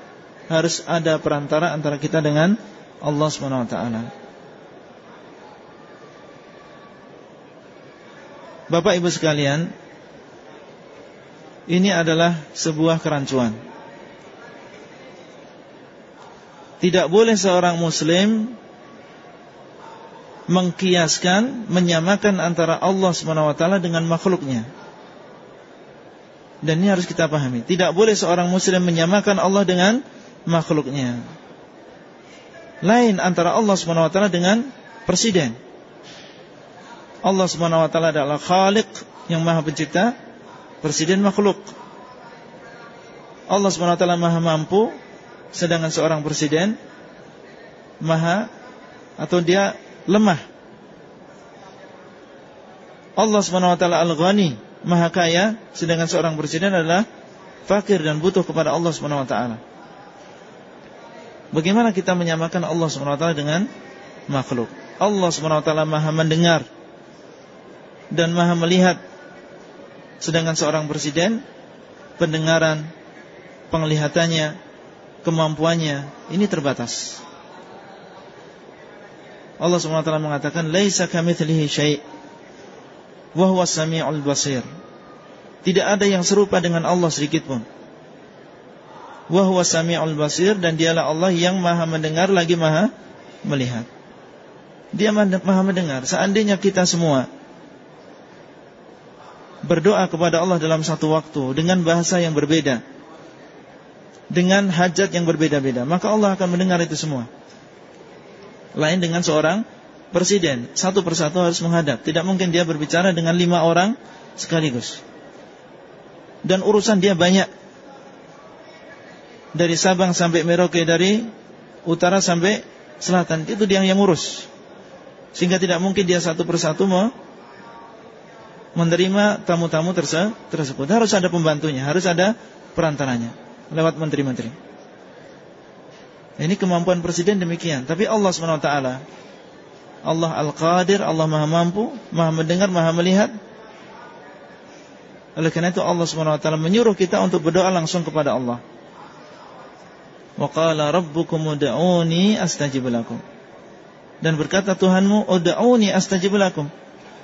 harus ada perantara antara kita dengan Allah SWT Bapak ibu sekalian Ini adalah sebuah kerancuan. Tidak boleh seorang muslim mengkiaskan, menyamakan antara Allah SWT dengan makhluknya. Dan ini harus kita pahami. Tidak boleh seorang muslim menyamakan Allah dengan makhluknya. Lain antara Allah SWT dengan presiden. Allah SWT adalah khalik yang maha pencipta, presiden makhluk. Allah SWT maha mampu, sedangkan seorang presiden maha atau dia lemah. Allah SWT Al-Ghani, maha kaya, sedangkan seorang presiden adalah fakir dan butuh kepada Allah Subhanahu wa taala. Bagaimana kita menyamakan Allah Subhanahu wa taala dengan makhluk? Allah Subhanahu wa taala Maha mendengar dan Maha melihat. Sedangkan seorang presiden pendengaran, penglihatannya, kemampuannya ini terbatas. Allah taala mengatakan laisa kamitslihi syai' wa huwas samiul basir. Tidak ada yang serupa dengan Allah sedikit pun. Wa huwas samiul basir dan dialah Allah yang Maha mendengar lagi Maha melihat. Dia Maha mendengar. Seandainya kita semua berdoa kepada Allah dalam satu waktu dengan bahasa yang berbeda, dengan hajat yang berbeda-beda, maka Allah akan mendengar itu semua lain dengan seorang presiden. Satu persatu harus menghadap. Tidak mungkin dia berbicara dengan lima orang sekaligus. Dan urusan dia banyak. Dari Sabang sampai Merauke, dari utara sampai selatan. Itu dia yang ngurus. Sehingga tidak mungkin dia satu persatu mau menerima tamu-tamu tersebut. Harus ada pembantunya, harus ada perantaranya. Lewat menteri-menteri. Ini kemampuan presiden demikian. Tapi Allah SWT Allah Al-Qadir, Allah Maha Mampu, Maha Mendengar, Maha Melihat. Oleh karena itu Allah SWT menyuruh kita untuk berdoa langsung kepada Allah. Wa qala rabbukum ud'uni astajib lakum. Dan berkata Tuhanmu, ud'uni astajib lakum.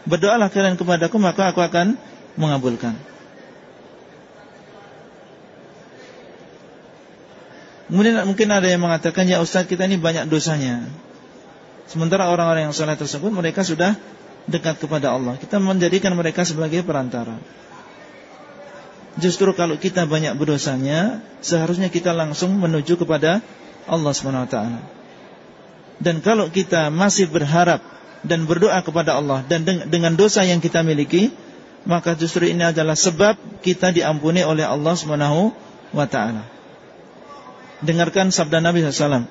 Berdoalah kalian kepadaku maka aku akan mengabulkan. Kemudian mungkin ada yang mengatakan ya Ustaz kita ini banyak dosanya. Sementara orang-orang yang salah tersebut mereka sudah dekat kepada Allah. Kita menjadikan mereka sebagai perantara. Justru kalau kita banyak berdosanya, seharusnya kita langsung menuju kepada Allah SWT. Dan kalau kita masih berharap dan berdoa kepada Allah dan dengan dosa yang kita miliki, maka justru ini adalah sebab kita diampuni oleh Allah SWT. Dengarkan sabda Nabi SAW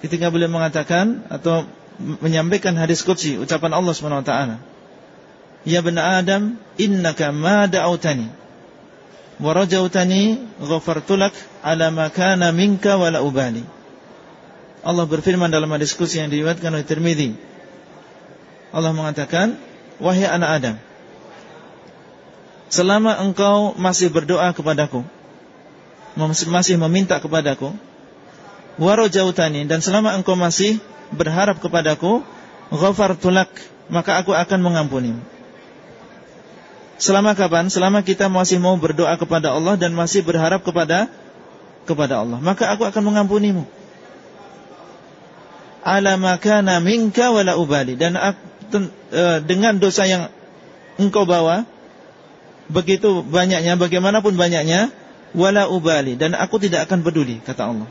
Ketika beliau mengatakan Atau menyampaikan hadis Qudsi Ucapan Allah SWT Ya benar Adam Innaka ma da'autani Wa rajautani ala makana minka wala ubali. Allah berfirman dalam hadis yang diriwayatkan oleh Tirmidhi Allah mengatakan Wahai anak Adam Selama engkau masih berdoa kepadaku masih meminta kepadaku waro jautani dan selama engkau masih berharap kepadaku ghafartulak maka aku akan mengampuni. Selama kapan? Selama kita masih mau berdoa kepada Allah dan masih berharap kepada kepada Allah maka aku akan mengampunimu. Ala makana minka wala ubali. Dan e, dengan dosa yang engkau bawa begitu banyaknya bagaimanapun banyaknya wala ubali dan aku tidak akan peduli kata Allah.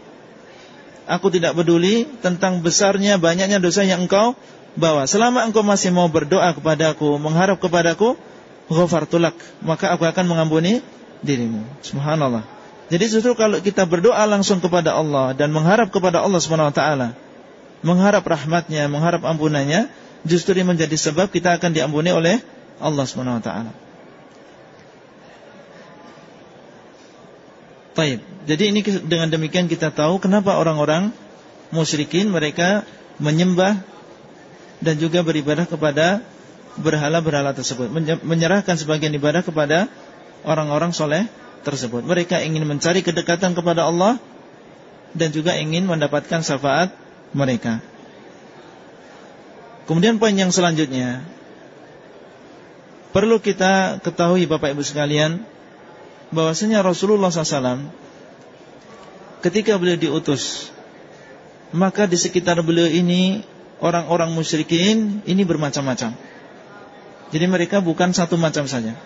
Aku tidak peduli tentang besarnya banyaknya dosa yang engkau bawa. Selama engkau masih mau berdoa kepadaku, mengharap kepadaku, ghafartulak, maka aku akan mengampuni dirimu. Subhanallah. Jadi justru kalau kita berdoa langsung kepada Allah dan mengharap kepada Allah Subhanahu wa taala, mengharap rahmatnya, mengharap ampunannya, justru menjadi sebab kita akan diampuni oleh Allah Subhanahu wa taala. Taib. Jadi ini dengan demikian kita tahu kenapa orang-orang musyrikin mereka menyembah dan juga beribadah kepada berhala-berhala tersebut, menyerahkan sebagian ibadah kepada orang-orang soleh tersebut. Mereka ingin mencari kedekatan kepada Allah dan juga ingin mendapatkan syafaat mereka. Kemudian poin yang selanjutnya perlu kita ketahui Bapak Ibu sekalian bahwasanya Rasulullah SAW ketika beliau diutus maka di sekitar beliau ini orang-orang musyrikin ini bermacam-macam. Jadi mereka bukan satu macam saja.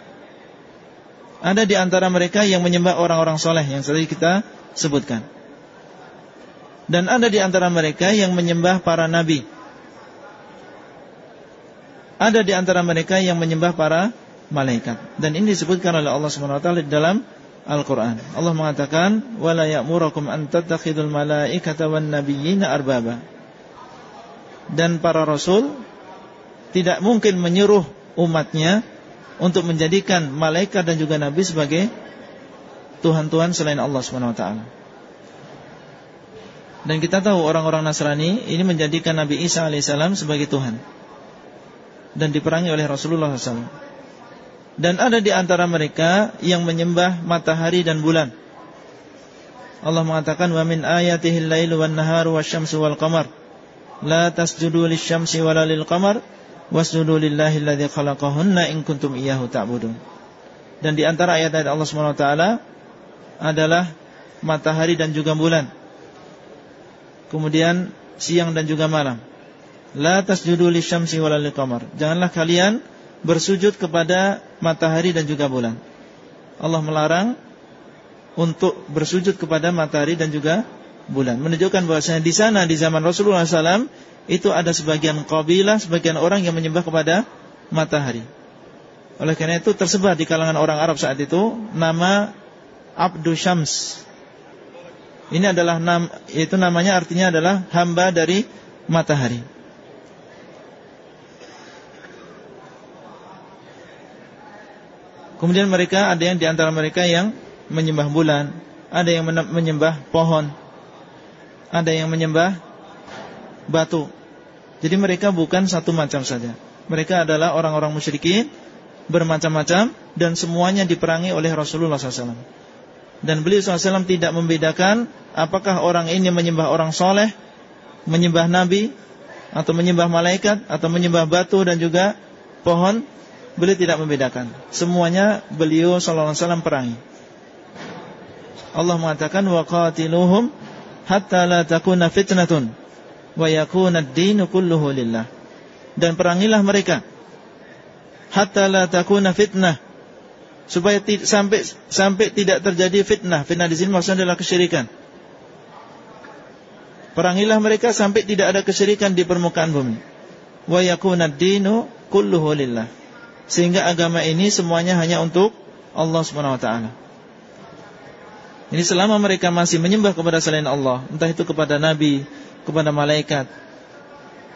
Ada di antara mereka yang menyembah orang-orang soleh yang tadi kita sebutkan. Dan ada di antara mereka yang menyembah para nabi. Ada di antara mereka yang menyembah para malaikat. Dan ini disebutkan oleh Allah Subhanahu wa taala dalam Al-Qur'an. Allah mengatakan, "Wala ya'murukum an tattakhidul malaikata wan nabiyyina arbaba." Dan para rasul tidak mungkin menyuruh umatnya untuk menjadikan malaikat dan juga nabi sebagai tuhan-tuhan selain Allah Subhanahu wa taala. Dan kita tahu orang-orang Nasrani ini menjadikan Nabi Isa alaihissalam sebagai Tuhan dan diperangi oleh Rasulullah SAW. Dan ada di antara mereka yang menyembah matahari dan bulan. Allah mengatakan wa min ayatihi al-lailu wan-naharu wasyamsu wal-qamar la tasjudu lisyamsi wala lil-qamar wasjudu lillahi alladzi khalaqahunna in kuntum iyyahu ta'budun. Dan di antara ayat-ayat Allah Subhanahu wa taala adalah matahari dan juga bulan kemudian siang dan juga malam. La tasjudu lisyamsi wala liqamar. Janganlah kalian bersujud kepada matahari dan juga bulan. Allah melarang untuk bersujud kepada matahari dan juga bulan. Menunjukkan bahwasanya di sana di zaman Rasulullah SAW itu ada sebagian kabilah, sebagian orang yang menyembah kepada matahari. Oleh karena itu tersebar di kalangan orang Arab saat itu nama Abdu Syams ini adalah nam, itu namanya artinya adalah hamba dari matahari. Kemudian mereka ada yang di antara mereka yang menyembah bulan, ada yang menyembah pohon, ada yang menyembah batu. Jadi mereka bukan satu macam saja. Mereka adalah orang-orang musyrikin bermacam-macam dan semuanya diperangi oleh Rasulullah SAW. Dan beliau SAW tidak membedakan Apakah orang ini menyembah orang soleh Menyembah nabi Atau menyembah malaikat Atau menyembah batu dan juga pohon Beliau tidak membedakan Semuanya beliau SAW perangi Allah mengatakan Waqatiluhum Hatta la takuna fitnatun Wa yakuna dinu kulluhu lillah Dan perangilah mereka Hatta la takuna fitnah supaya sampai sampai tidak terjadi fitnah. Fitnah di sini maksudnya adalah kesyirikan. Perangilah mereka sampai tidak ada kesyirikan di permukaan bumi. Wa yakuna dinu kulluhu lillah. Sehingga agama ini semuanya hanya untuk Allah Subhanahu wa taala. Ini selama mereka masih menyembah kepada selain Allah, entah itu kepada nabi, kepada malaikat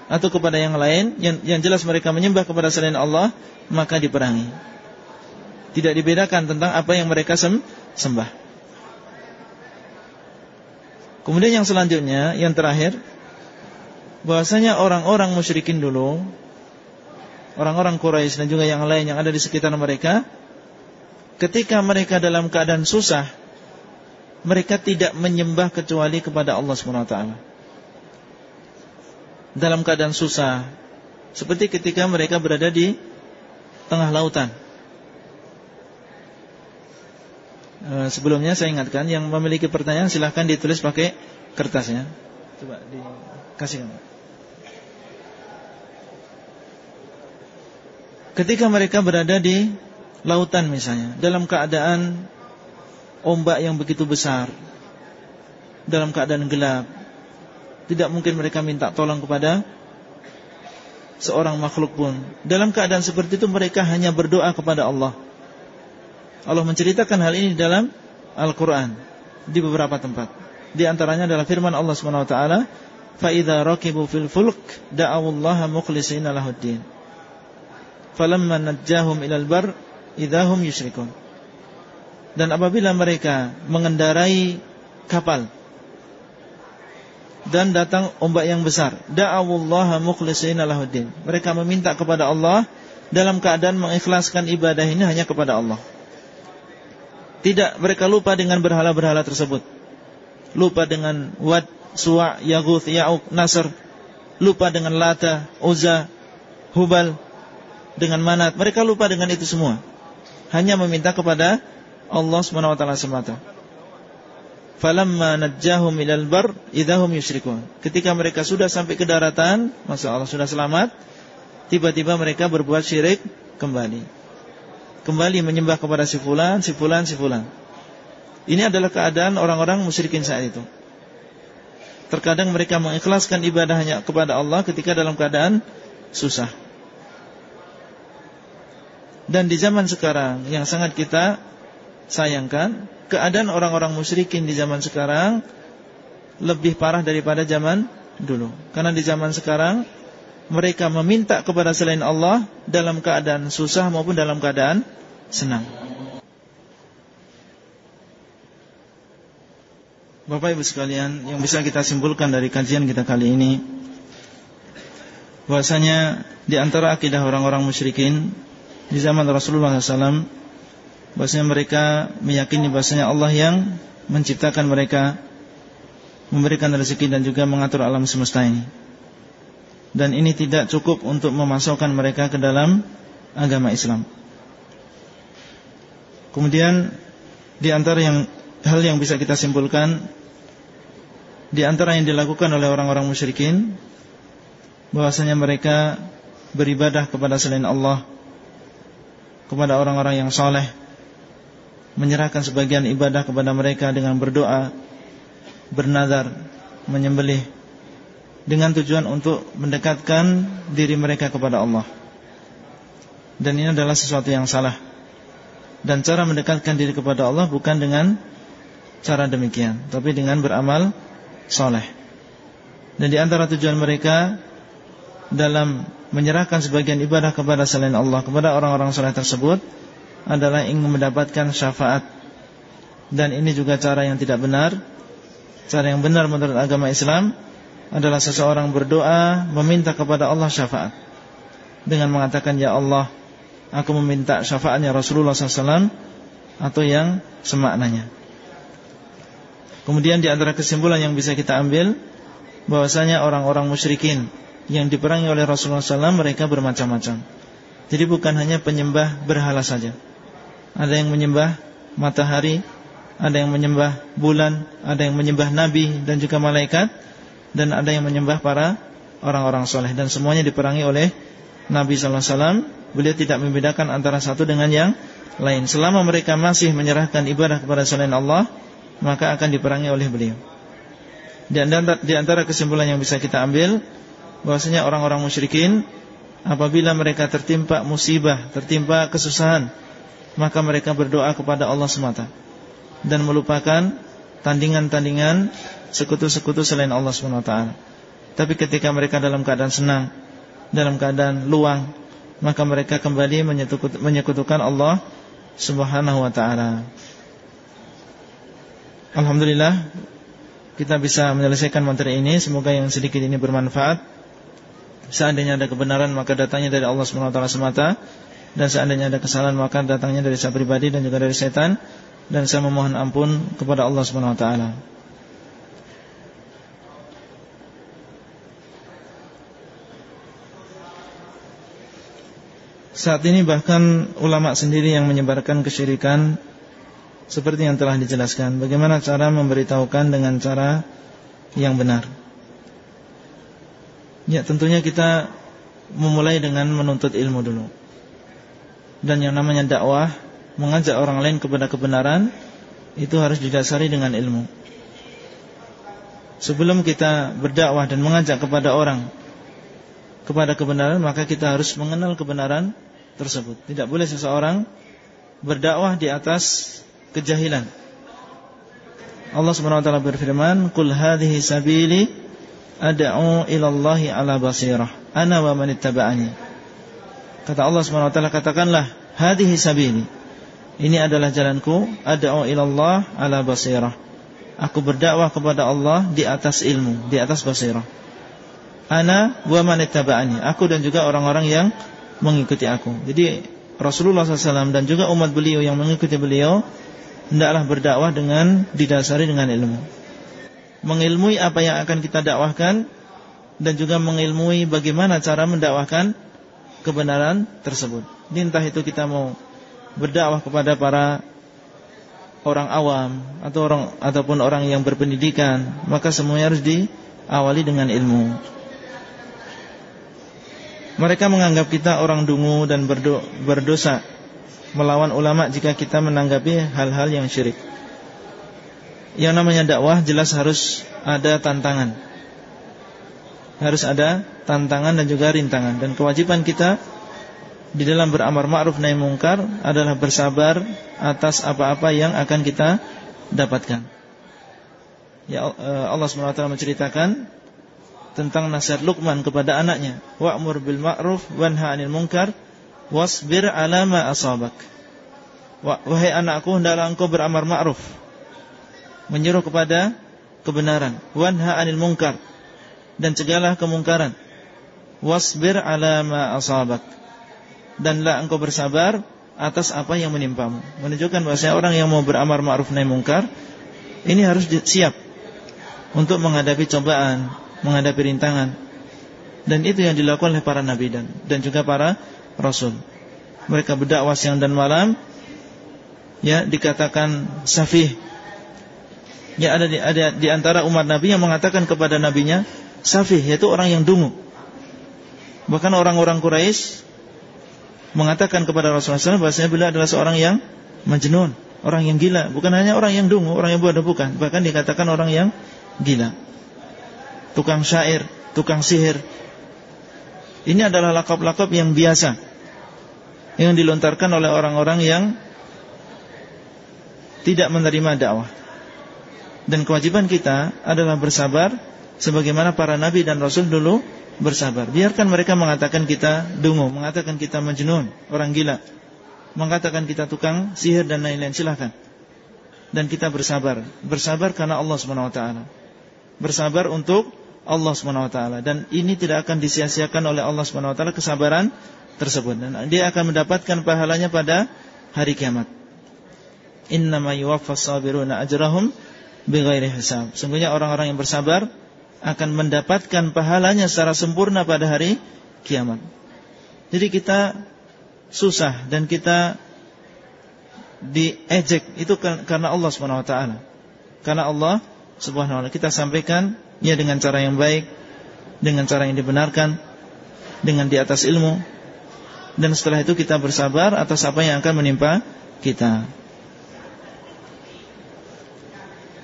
atau kepada yang lain yang yang jelas mereka menyembah kepada selain Allah, maka diperangi. Tidak dibedakan tentang apa yang mereka sembah. Kemudian yang selanjutnya, yang terakhir, bahwasanya orang-orang musyrikin dulu, orang-orang Quraisy dan juga yang lain yang ada di sekitar mereka, ketika mereka dalam keadaan susah, mereka tidak menyembah kecuali kepada Allah SWT. Dalam keadaan susah, seperti ketika mereka berada di tengah lautan. Eh, sebelumnya saya ingatkan yang memiliki pertanyaan silahkan ditulis pakai kertasnya. Coba dikasih. Ketika mereka berada di lautan misalnya, dalam keadaan ombak yang begitu besar, dalam keadaan gelap, tidak mungkin mereka minta tolong kepada seorang makhluk pun. Dalam keadaan seperti itu mereka hanya berdoa kepada Allah. Allah menceritakan hal ini dalam Al-Quran di beberapa tempat. Di antaranya adalah firman Allah Subhanahu Wa Taala, "Faida rakibu fil fulk da'awullaha mukhlisina lahuddin." Falamma najjahum ilal bar idahum yusyrikun. Dan apabila mereka mengendarai kapal dan datang ombak yang besar, da'awullaha mukhlisina lahuddin. Mereka meminta kepada Allah dalam keadaan mengikhlaskan ibadah ini hanya kepada Allah. Tidak mereka lupa dengan berhala-berhala tersebut. Lupa dengan Wad, Suwa, Yaguth, Ya'uk, Nasr. Lupa dengan Lata, Uzza, Hubal, dengan Manat. Mereka lupa dengan itu semua. Hanya meminta kepada Allah SWT semata. Falamma najjahum ilal bar idahum yusyrikun. Ketika mereka sudah sampai ke daratan, masa Allah sudah selamat, tiba-tiba mereka berbuat syirik kembali kembali menyembah kepada si fulan, si fulan, si fulan. Ini adalah keadaan orang-orang musyrikin saat itu. Terkadang mereka mengikhlaskan ibadahnya kepada Allah ketika dalam keadaan susah. Dan di zaman sekarang yang sangat kita sayangkan, keadaan orang-orang musyrikin di zaman sekarang lebih parah daripada zaman dulu. Karena di zaman sekarang mereka meminta kepada selain Allah dalam keadaan susah maupun dalam keadaan senang. Bapak Ibu sekalian, yang bisa kita simpulkan dari kajian kita kali ini bahwasanya di antara akidah orang-orang musyrikin di zaman Rasulullah SAW bahwasanya mereka meyakini bahwasanya Allah yang menciptakan mereka memberikan rezeki dan juga mengatur alam semesta ini dan ini tidak cukup untuk memasukkan mereka ke dalam agama Islam. Kemudian di antara yang hal yang bisa kita simpulkan di antara yang dilakukan oleh orang-orang musyrikin bahwasanya mereka beribadah kepada selain Allah kepada orang-orang yang soleh menyerahkan sebagian ibadah kepada mereka dengan berdoa bernadar menyembelih dengan tujuan untuk mendekatkan diri mereka kepada Allah. Dan ini adalah sesuatu yang salah. Dan cara mendekatkan diri kepada Allah bukan dengan cara demikian, tapi dengan beramal soleh. Dan di antara tujuan mereka dalam menyerahkan sebagian ibadah kepada selain Allah kepada orang-orang soleh tersebut adalah ingin mendapatkan syafaat. Dan ini juga cara yang tidak benar. Cara yang benar menurut agama Islam adalah seseorang berdoa meminta kepada Allah syafaat dengan mengatakan ya Allah aku meminta syafaatnya Rasulullah SAW atau yang semaknanya. Kemudian di antara kesimpulan yang bisa kita ambil bahwasanya orang-orang musyrikin yang diperangi oleh Rasulullah SAW mereka bermacam-macam. Jadi bukan hanya penyembah berhala saja. Ada yang menyembah matahari, ada yang menyembah bulan, ada yang menyembah nabi dan juga malaikat dan ada yang menyembah para orang-orang soleh dan semuanya diperangi oleh Nabi Sallallahu Alaihi Wasallam. Beliau tidak membedakan antara satu dengan yang lain. Selama mereka masih menyerahkan ibadah kepada selain Allah, maka akan diperangi oleh beliau. Di antara kesimpulan yang bisa kita ambil, bahwasanya orang-orang musyrikin apabila mereka tertimpa musibah, tertimpa kesusahan, maka mereka berdoa kepada Allah semata dan melupakan tandingan-tandingan sekutu-sekutu selain Allah SWT. Tapi ketika mereka dalam keadaan senang, dalam keadaan luang, maka mereka kembali menyekutukan Allah Subhanahu wa taala. Alhamdulillah kita bisa menyelesaikan materi ini, semoga yang sedikit ini bermanfaat. Seandainya ada kebenaran maka datangnya dari Allah taala semata dan seandainya ada kesalahan maka datangnya dari saya pribadi dan juga dari setan dan saya memohon ampun kepada Allah taala. Saat ini bahkan ulama sendiri yang menyebarkan kesyirikan seperti yang telah dijelaskan. Bagaimana cara memberitahukan dengan cara yang benar? Ya, tentunya kita memulai dengan menuntut ilmu dulu. Dan yang namanya dakwah, mengajak orang lain kepada kebenaran, itu harus didasari dengan ilmu. Sebelum kita berdakwah dan mengajak kepada orang kepada kebenaran, maka kita harus mengenal kebenaran tersebut. Tidak boleh seseorang berdakwah di atas kejahilan. Allah taala berfirman, "Qul hadhihi sabili ad'u ila Allah ala basirah, ana wa man ittaba'ani." Kata Allah taala, katakanlah, "Hadhihi sabili." Ini adalah jalanku, ad'u ila Allah ala basirah. Aku berdakwah kepada Allah di atas ilmu, di atas basirah. Ana wa man ittaba'ani. Aku dan juga orang-orang yang mengikuti aku. Jadi Rasulullah SAW dan juga umat beliau yang mengikuti beliau hendaklah berdakwah dengan didasari dengan ilmu. Mengilmui apa yang akan kita dakwahkan dan juga mengilmui bagaimana cara mendakwahkan kebenaran tersebut. Ini entah itu kita mau berdakwah kepada para orang awam atau orang ataupun orang yang berpendidikan, maka semuanya harus diawali dengan ilmu. Mereka menganggap kita orang dungu dan berdo berdosa Melawan ulama jika kita menanggapi hal-hal yang syirik Yang namanya dakwah jelas harus ada tantangan Harus ada tantangan dan juga rintangan Dan kewajiban kita di dalam beramar ma'ruf nahi mungkar adalah bersabar atas apa-apa yang akan kita dapatkan. Ya Allah SWT menceritakan tentang nasihat Luqman kepada anaknya, wa'mur bil ma'ruf wanha 'anil munkar wasbir 'ala ma asabak. Wahai anakku, hendaklah engkau beramar ma'ruf, menyuruh kepada kebenaran, wanha 'anil munkar dan cegahlah kemungkaran. Wasbir 'ala ma asabak. Danlah engkau bersabar atas apa yang menimpamu. Menunjukkan bahwasanya orang yang mau beramar ma'ruf nahi munkar ini harus siap untuk menghadapi cobaan, menghadapi rintangan. Dan itu yang dilakukan oleh para nabi dan dan juga para rasul. Mereka berdakwah siang dan malam ya dikatakan safih. Ya ada di, ada di antara umat nabi yang mengatakan kepada nabinya safih yaitu orang yang dungu. Bahkan orang-orang Quraisy mengatakan kepada Rasulullah SAW bahwasanya beliau adalah seorang yang majnun, orang yang gila, bukan hanya orang yang dungu, orang yang bodoh bukan, bahkan dikatakan orang yang gila. Tukang syair, tukang sihir. Ini adalah lakop-lakop yang biasa yang dilontarkan oleh orang-orang yang tidak menerima dakwah. Dan kewajiban kita adalah bersabar sebagaimana para nabi dan rasul dulu bersabar. Biarkan mereka mengatakan kita dungu, mengatakan kita majnun, orang gila. Mengatakan kita tukang sihir dan lain-lain, silahkan. Dan kita bersabar. Bersabar karena Allah SWT bersabar untuk Allah SWT dan ini tidak akan disia-siakan oleh Allah SWT kesabaran tersebut dan dia akan mendapatkan pahalanya pada hari kiamat. Innama yuwaffas sabiruna ajrahum bighairi hisab. Sungguhnya orang-orang yang bersabar akan mendapatkan pahalanya secara sempurna pada hari kiamat. Jadi kita susah dan kita diejek itu karena Allah SWT. Karena Allah subhanahu wa ta'ala kita sampaikan ya dengan cara yang baik, dengan cara yang dibenarkan, dengan di atas ilmu. Dan setelah itu kita bersabar atas apa yang akan menimpa kita.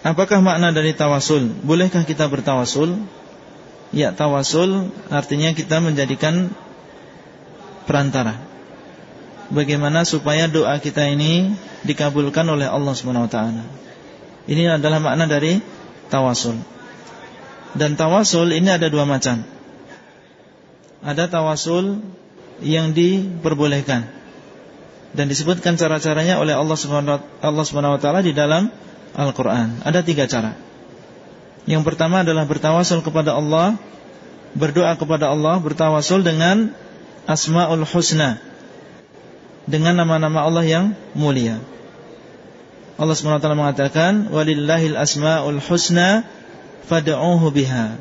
Apakah makna dari tawasul? Bolehkah kita bertawasul? Ya, tawasul artinya kita menjadikan perantara. Bagaimana supaya doa kita ini dikabulkan oleh Allah Subhanahu wa taala. Ini adalah makna dari tawasul. Dan tawasul ini ada dua macam. Ada tawasul yang diperbolehkan dan disebutkan cara-caranya oleh Allah Subhanahu wa taala di dalam Al-Qur'an. Ada tiga cara. Yang pertama adalah bertawasul kepada Allah, berdoa kepada Allah, bertawasul dengan Asmaul Husna. Dengan nama-nama Allah yang mulia. Allah SWT mengatakan walillahil asmaul husna fad'uuhu biha.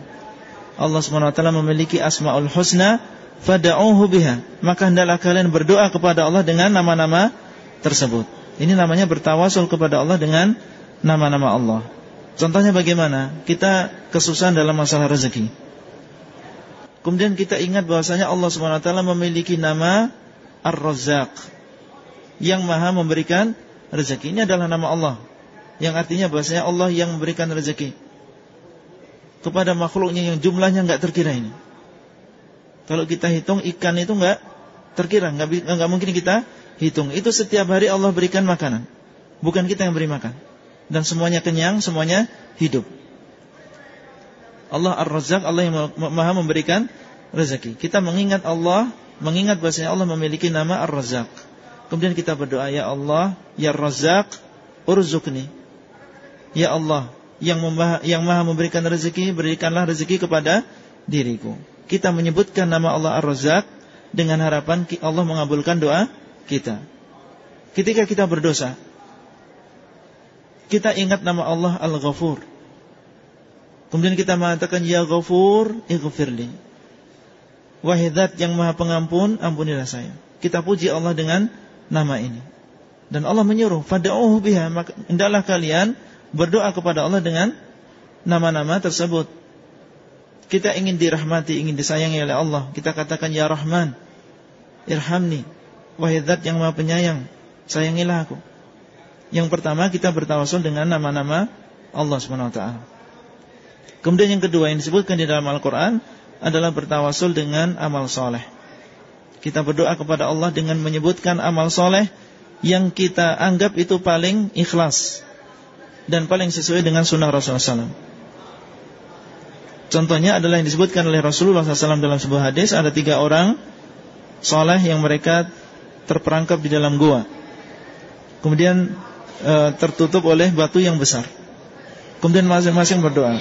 Allah SWT memiliki asmaul husna fad'uuhu biha. Maka hendaklah kalian berdoa kepada Allah dengan nama-nama tersebut. Ini namanya bertawasul kepada Allah dengan nama-nama Allah. Contohnya bagaimana? Kita kesusahan dalam masalah rezeki. Kemudian kita ingat bahwasanya Allah SWT memiliki nama Ar-Razzaq yang maha memberikan rezeki. Ini adalah nama Allah yang artinya bahasanya Allah yang memberikan rezeki kepada makhluknya yang jumlahnya enggak terkira ini. Kalau kita hitung ikan itu enggak terkira, enggak, enggak mungkin kita hitung. Itu setiap hari Allah berikan makanan. Bukan kita yang beri makan. Dan semuanya kenyang, semuanya hidup. Allah Ar-Razzaq, Allah yang maha memberikan rezeki. Kita mengingat Allah, mengingat bahasanya Allah memiliki nama Ar-Razzaq. Kemudian kita berdoa, Ya Allah, Ya Razak, urzukni. Ya Allah, yang, memah, yang maha memberikan rezeki, berikanlah rezeki kepada diriku. Kita menyebutkan nama Allah Ar-Razak dengan harapan Allah mengabulkan doa kita. Ketika kita berdosa, kita ingat nama Allah Al-Ghafur. Kemudian kita mengatakan, Ya Ghafur, ighfirli. Wahidat yang maha pengampun, ampunilah saya. Kita puji Allah dengan nama ini. Dan Allah menyuruh, fad'uhu biha, hendaklah kalian berdoa kepada Allah dengan nama-nama tersebut. Kita ingin dirahmati, ingin disayangi oleh Allah. Kita katakan ya Rahman, irhamni, wahai zat yang Maha Penyayang, sayangilah aku. Yang pertama kita bertawasul dengan nama-nama Allah Subhanahu wa taala. Kemudian yang kedua yang disebutkan di dalam Al-Qur'an adalah bertawasul dengan amal soleh. Kita berdoa kepada Allah dengan menyebutkan amal soleh yang kita anggap itu paling ikhlas dan paling sesuai dengan sunnah Rasulullah SAW. Contohnya adalah yang disebutkan oleh Rasulullah SAW dalam sebuah hadis Ada tiga orang Soleh yang mereka terperangkap di dalam gua Kemudian e, tertutup oleh batu yang besar. Kemudian masing-masing berdoa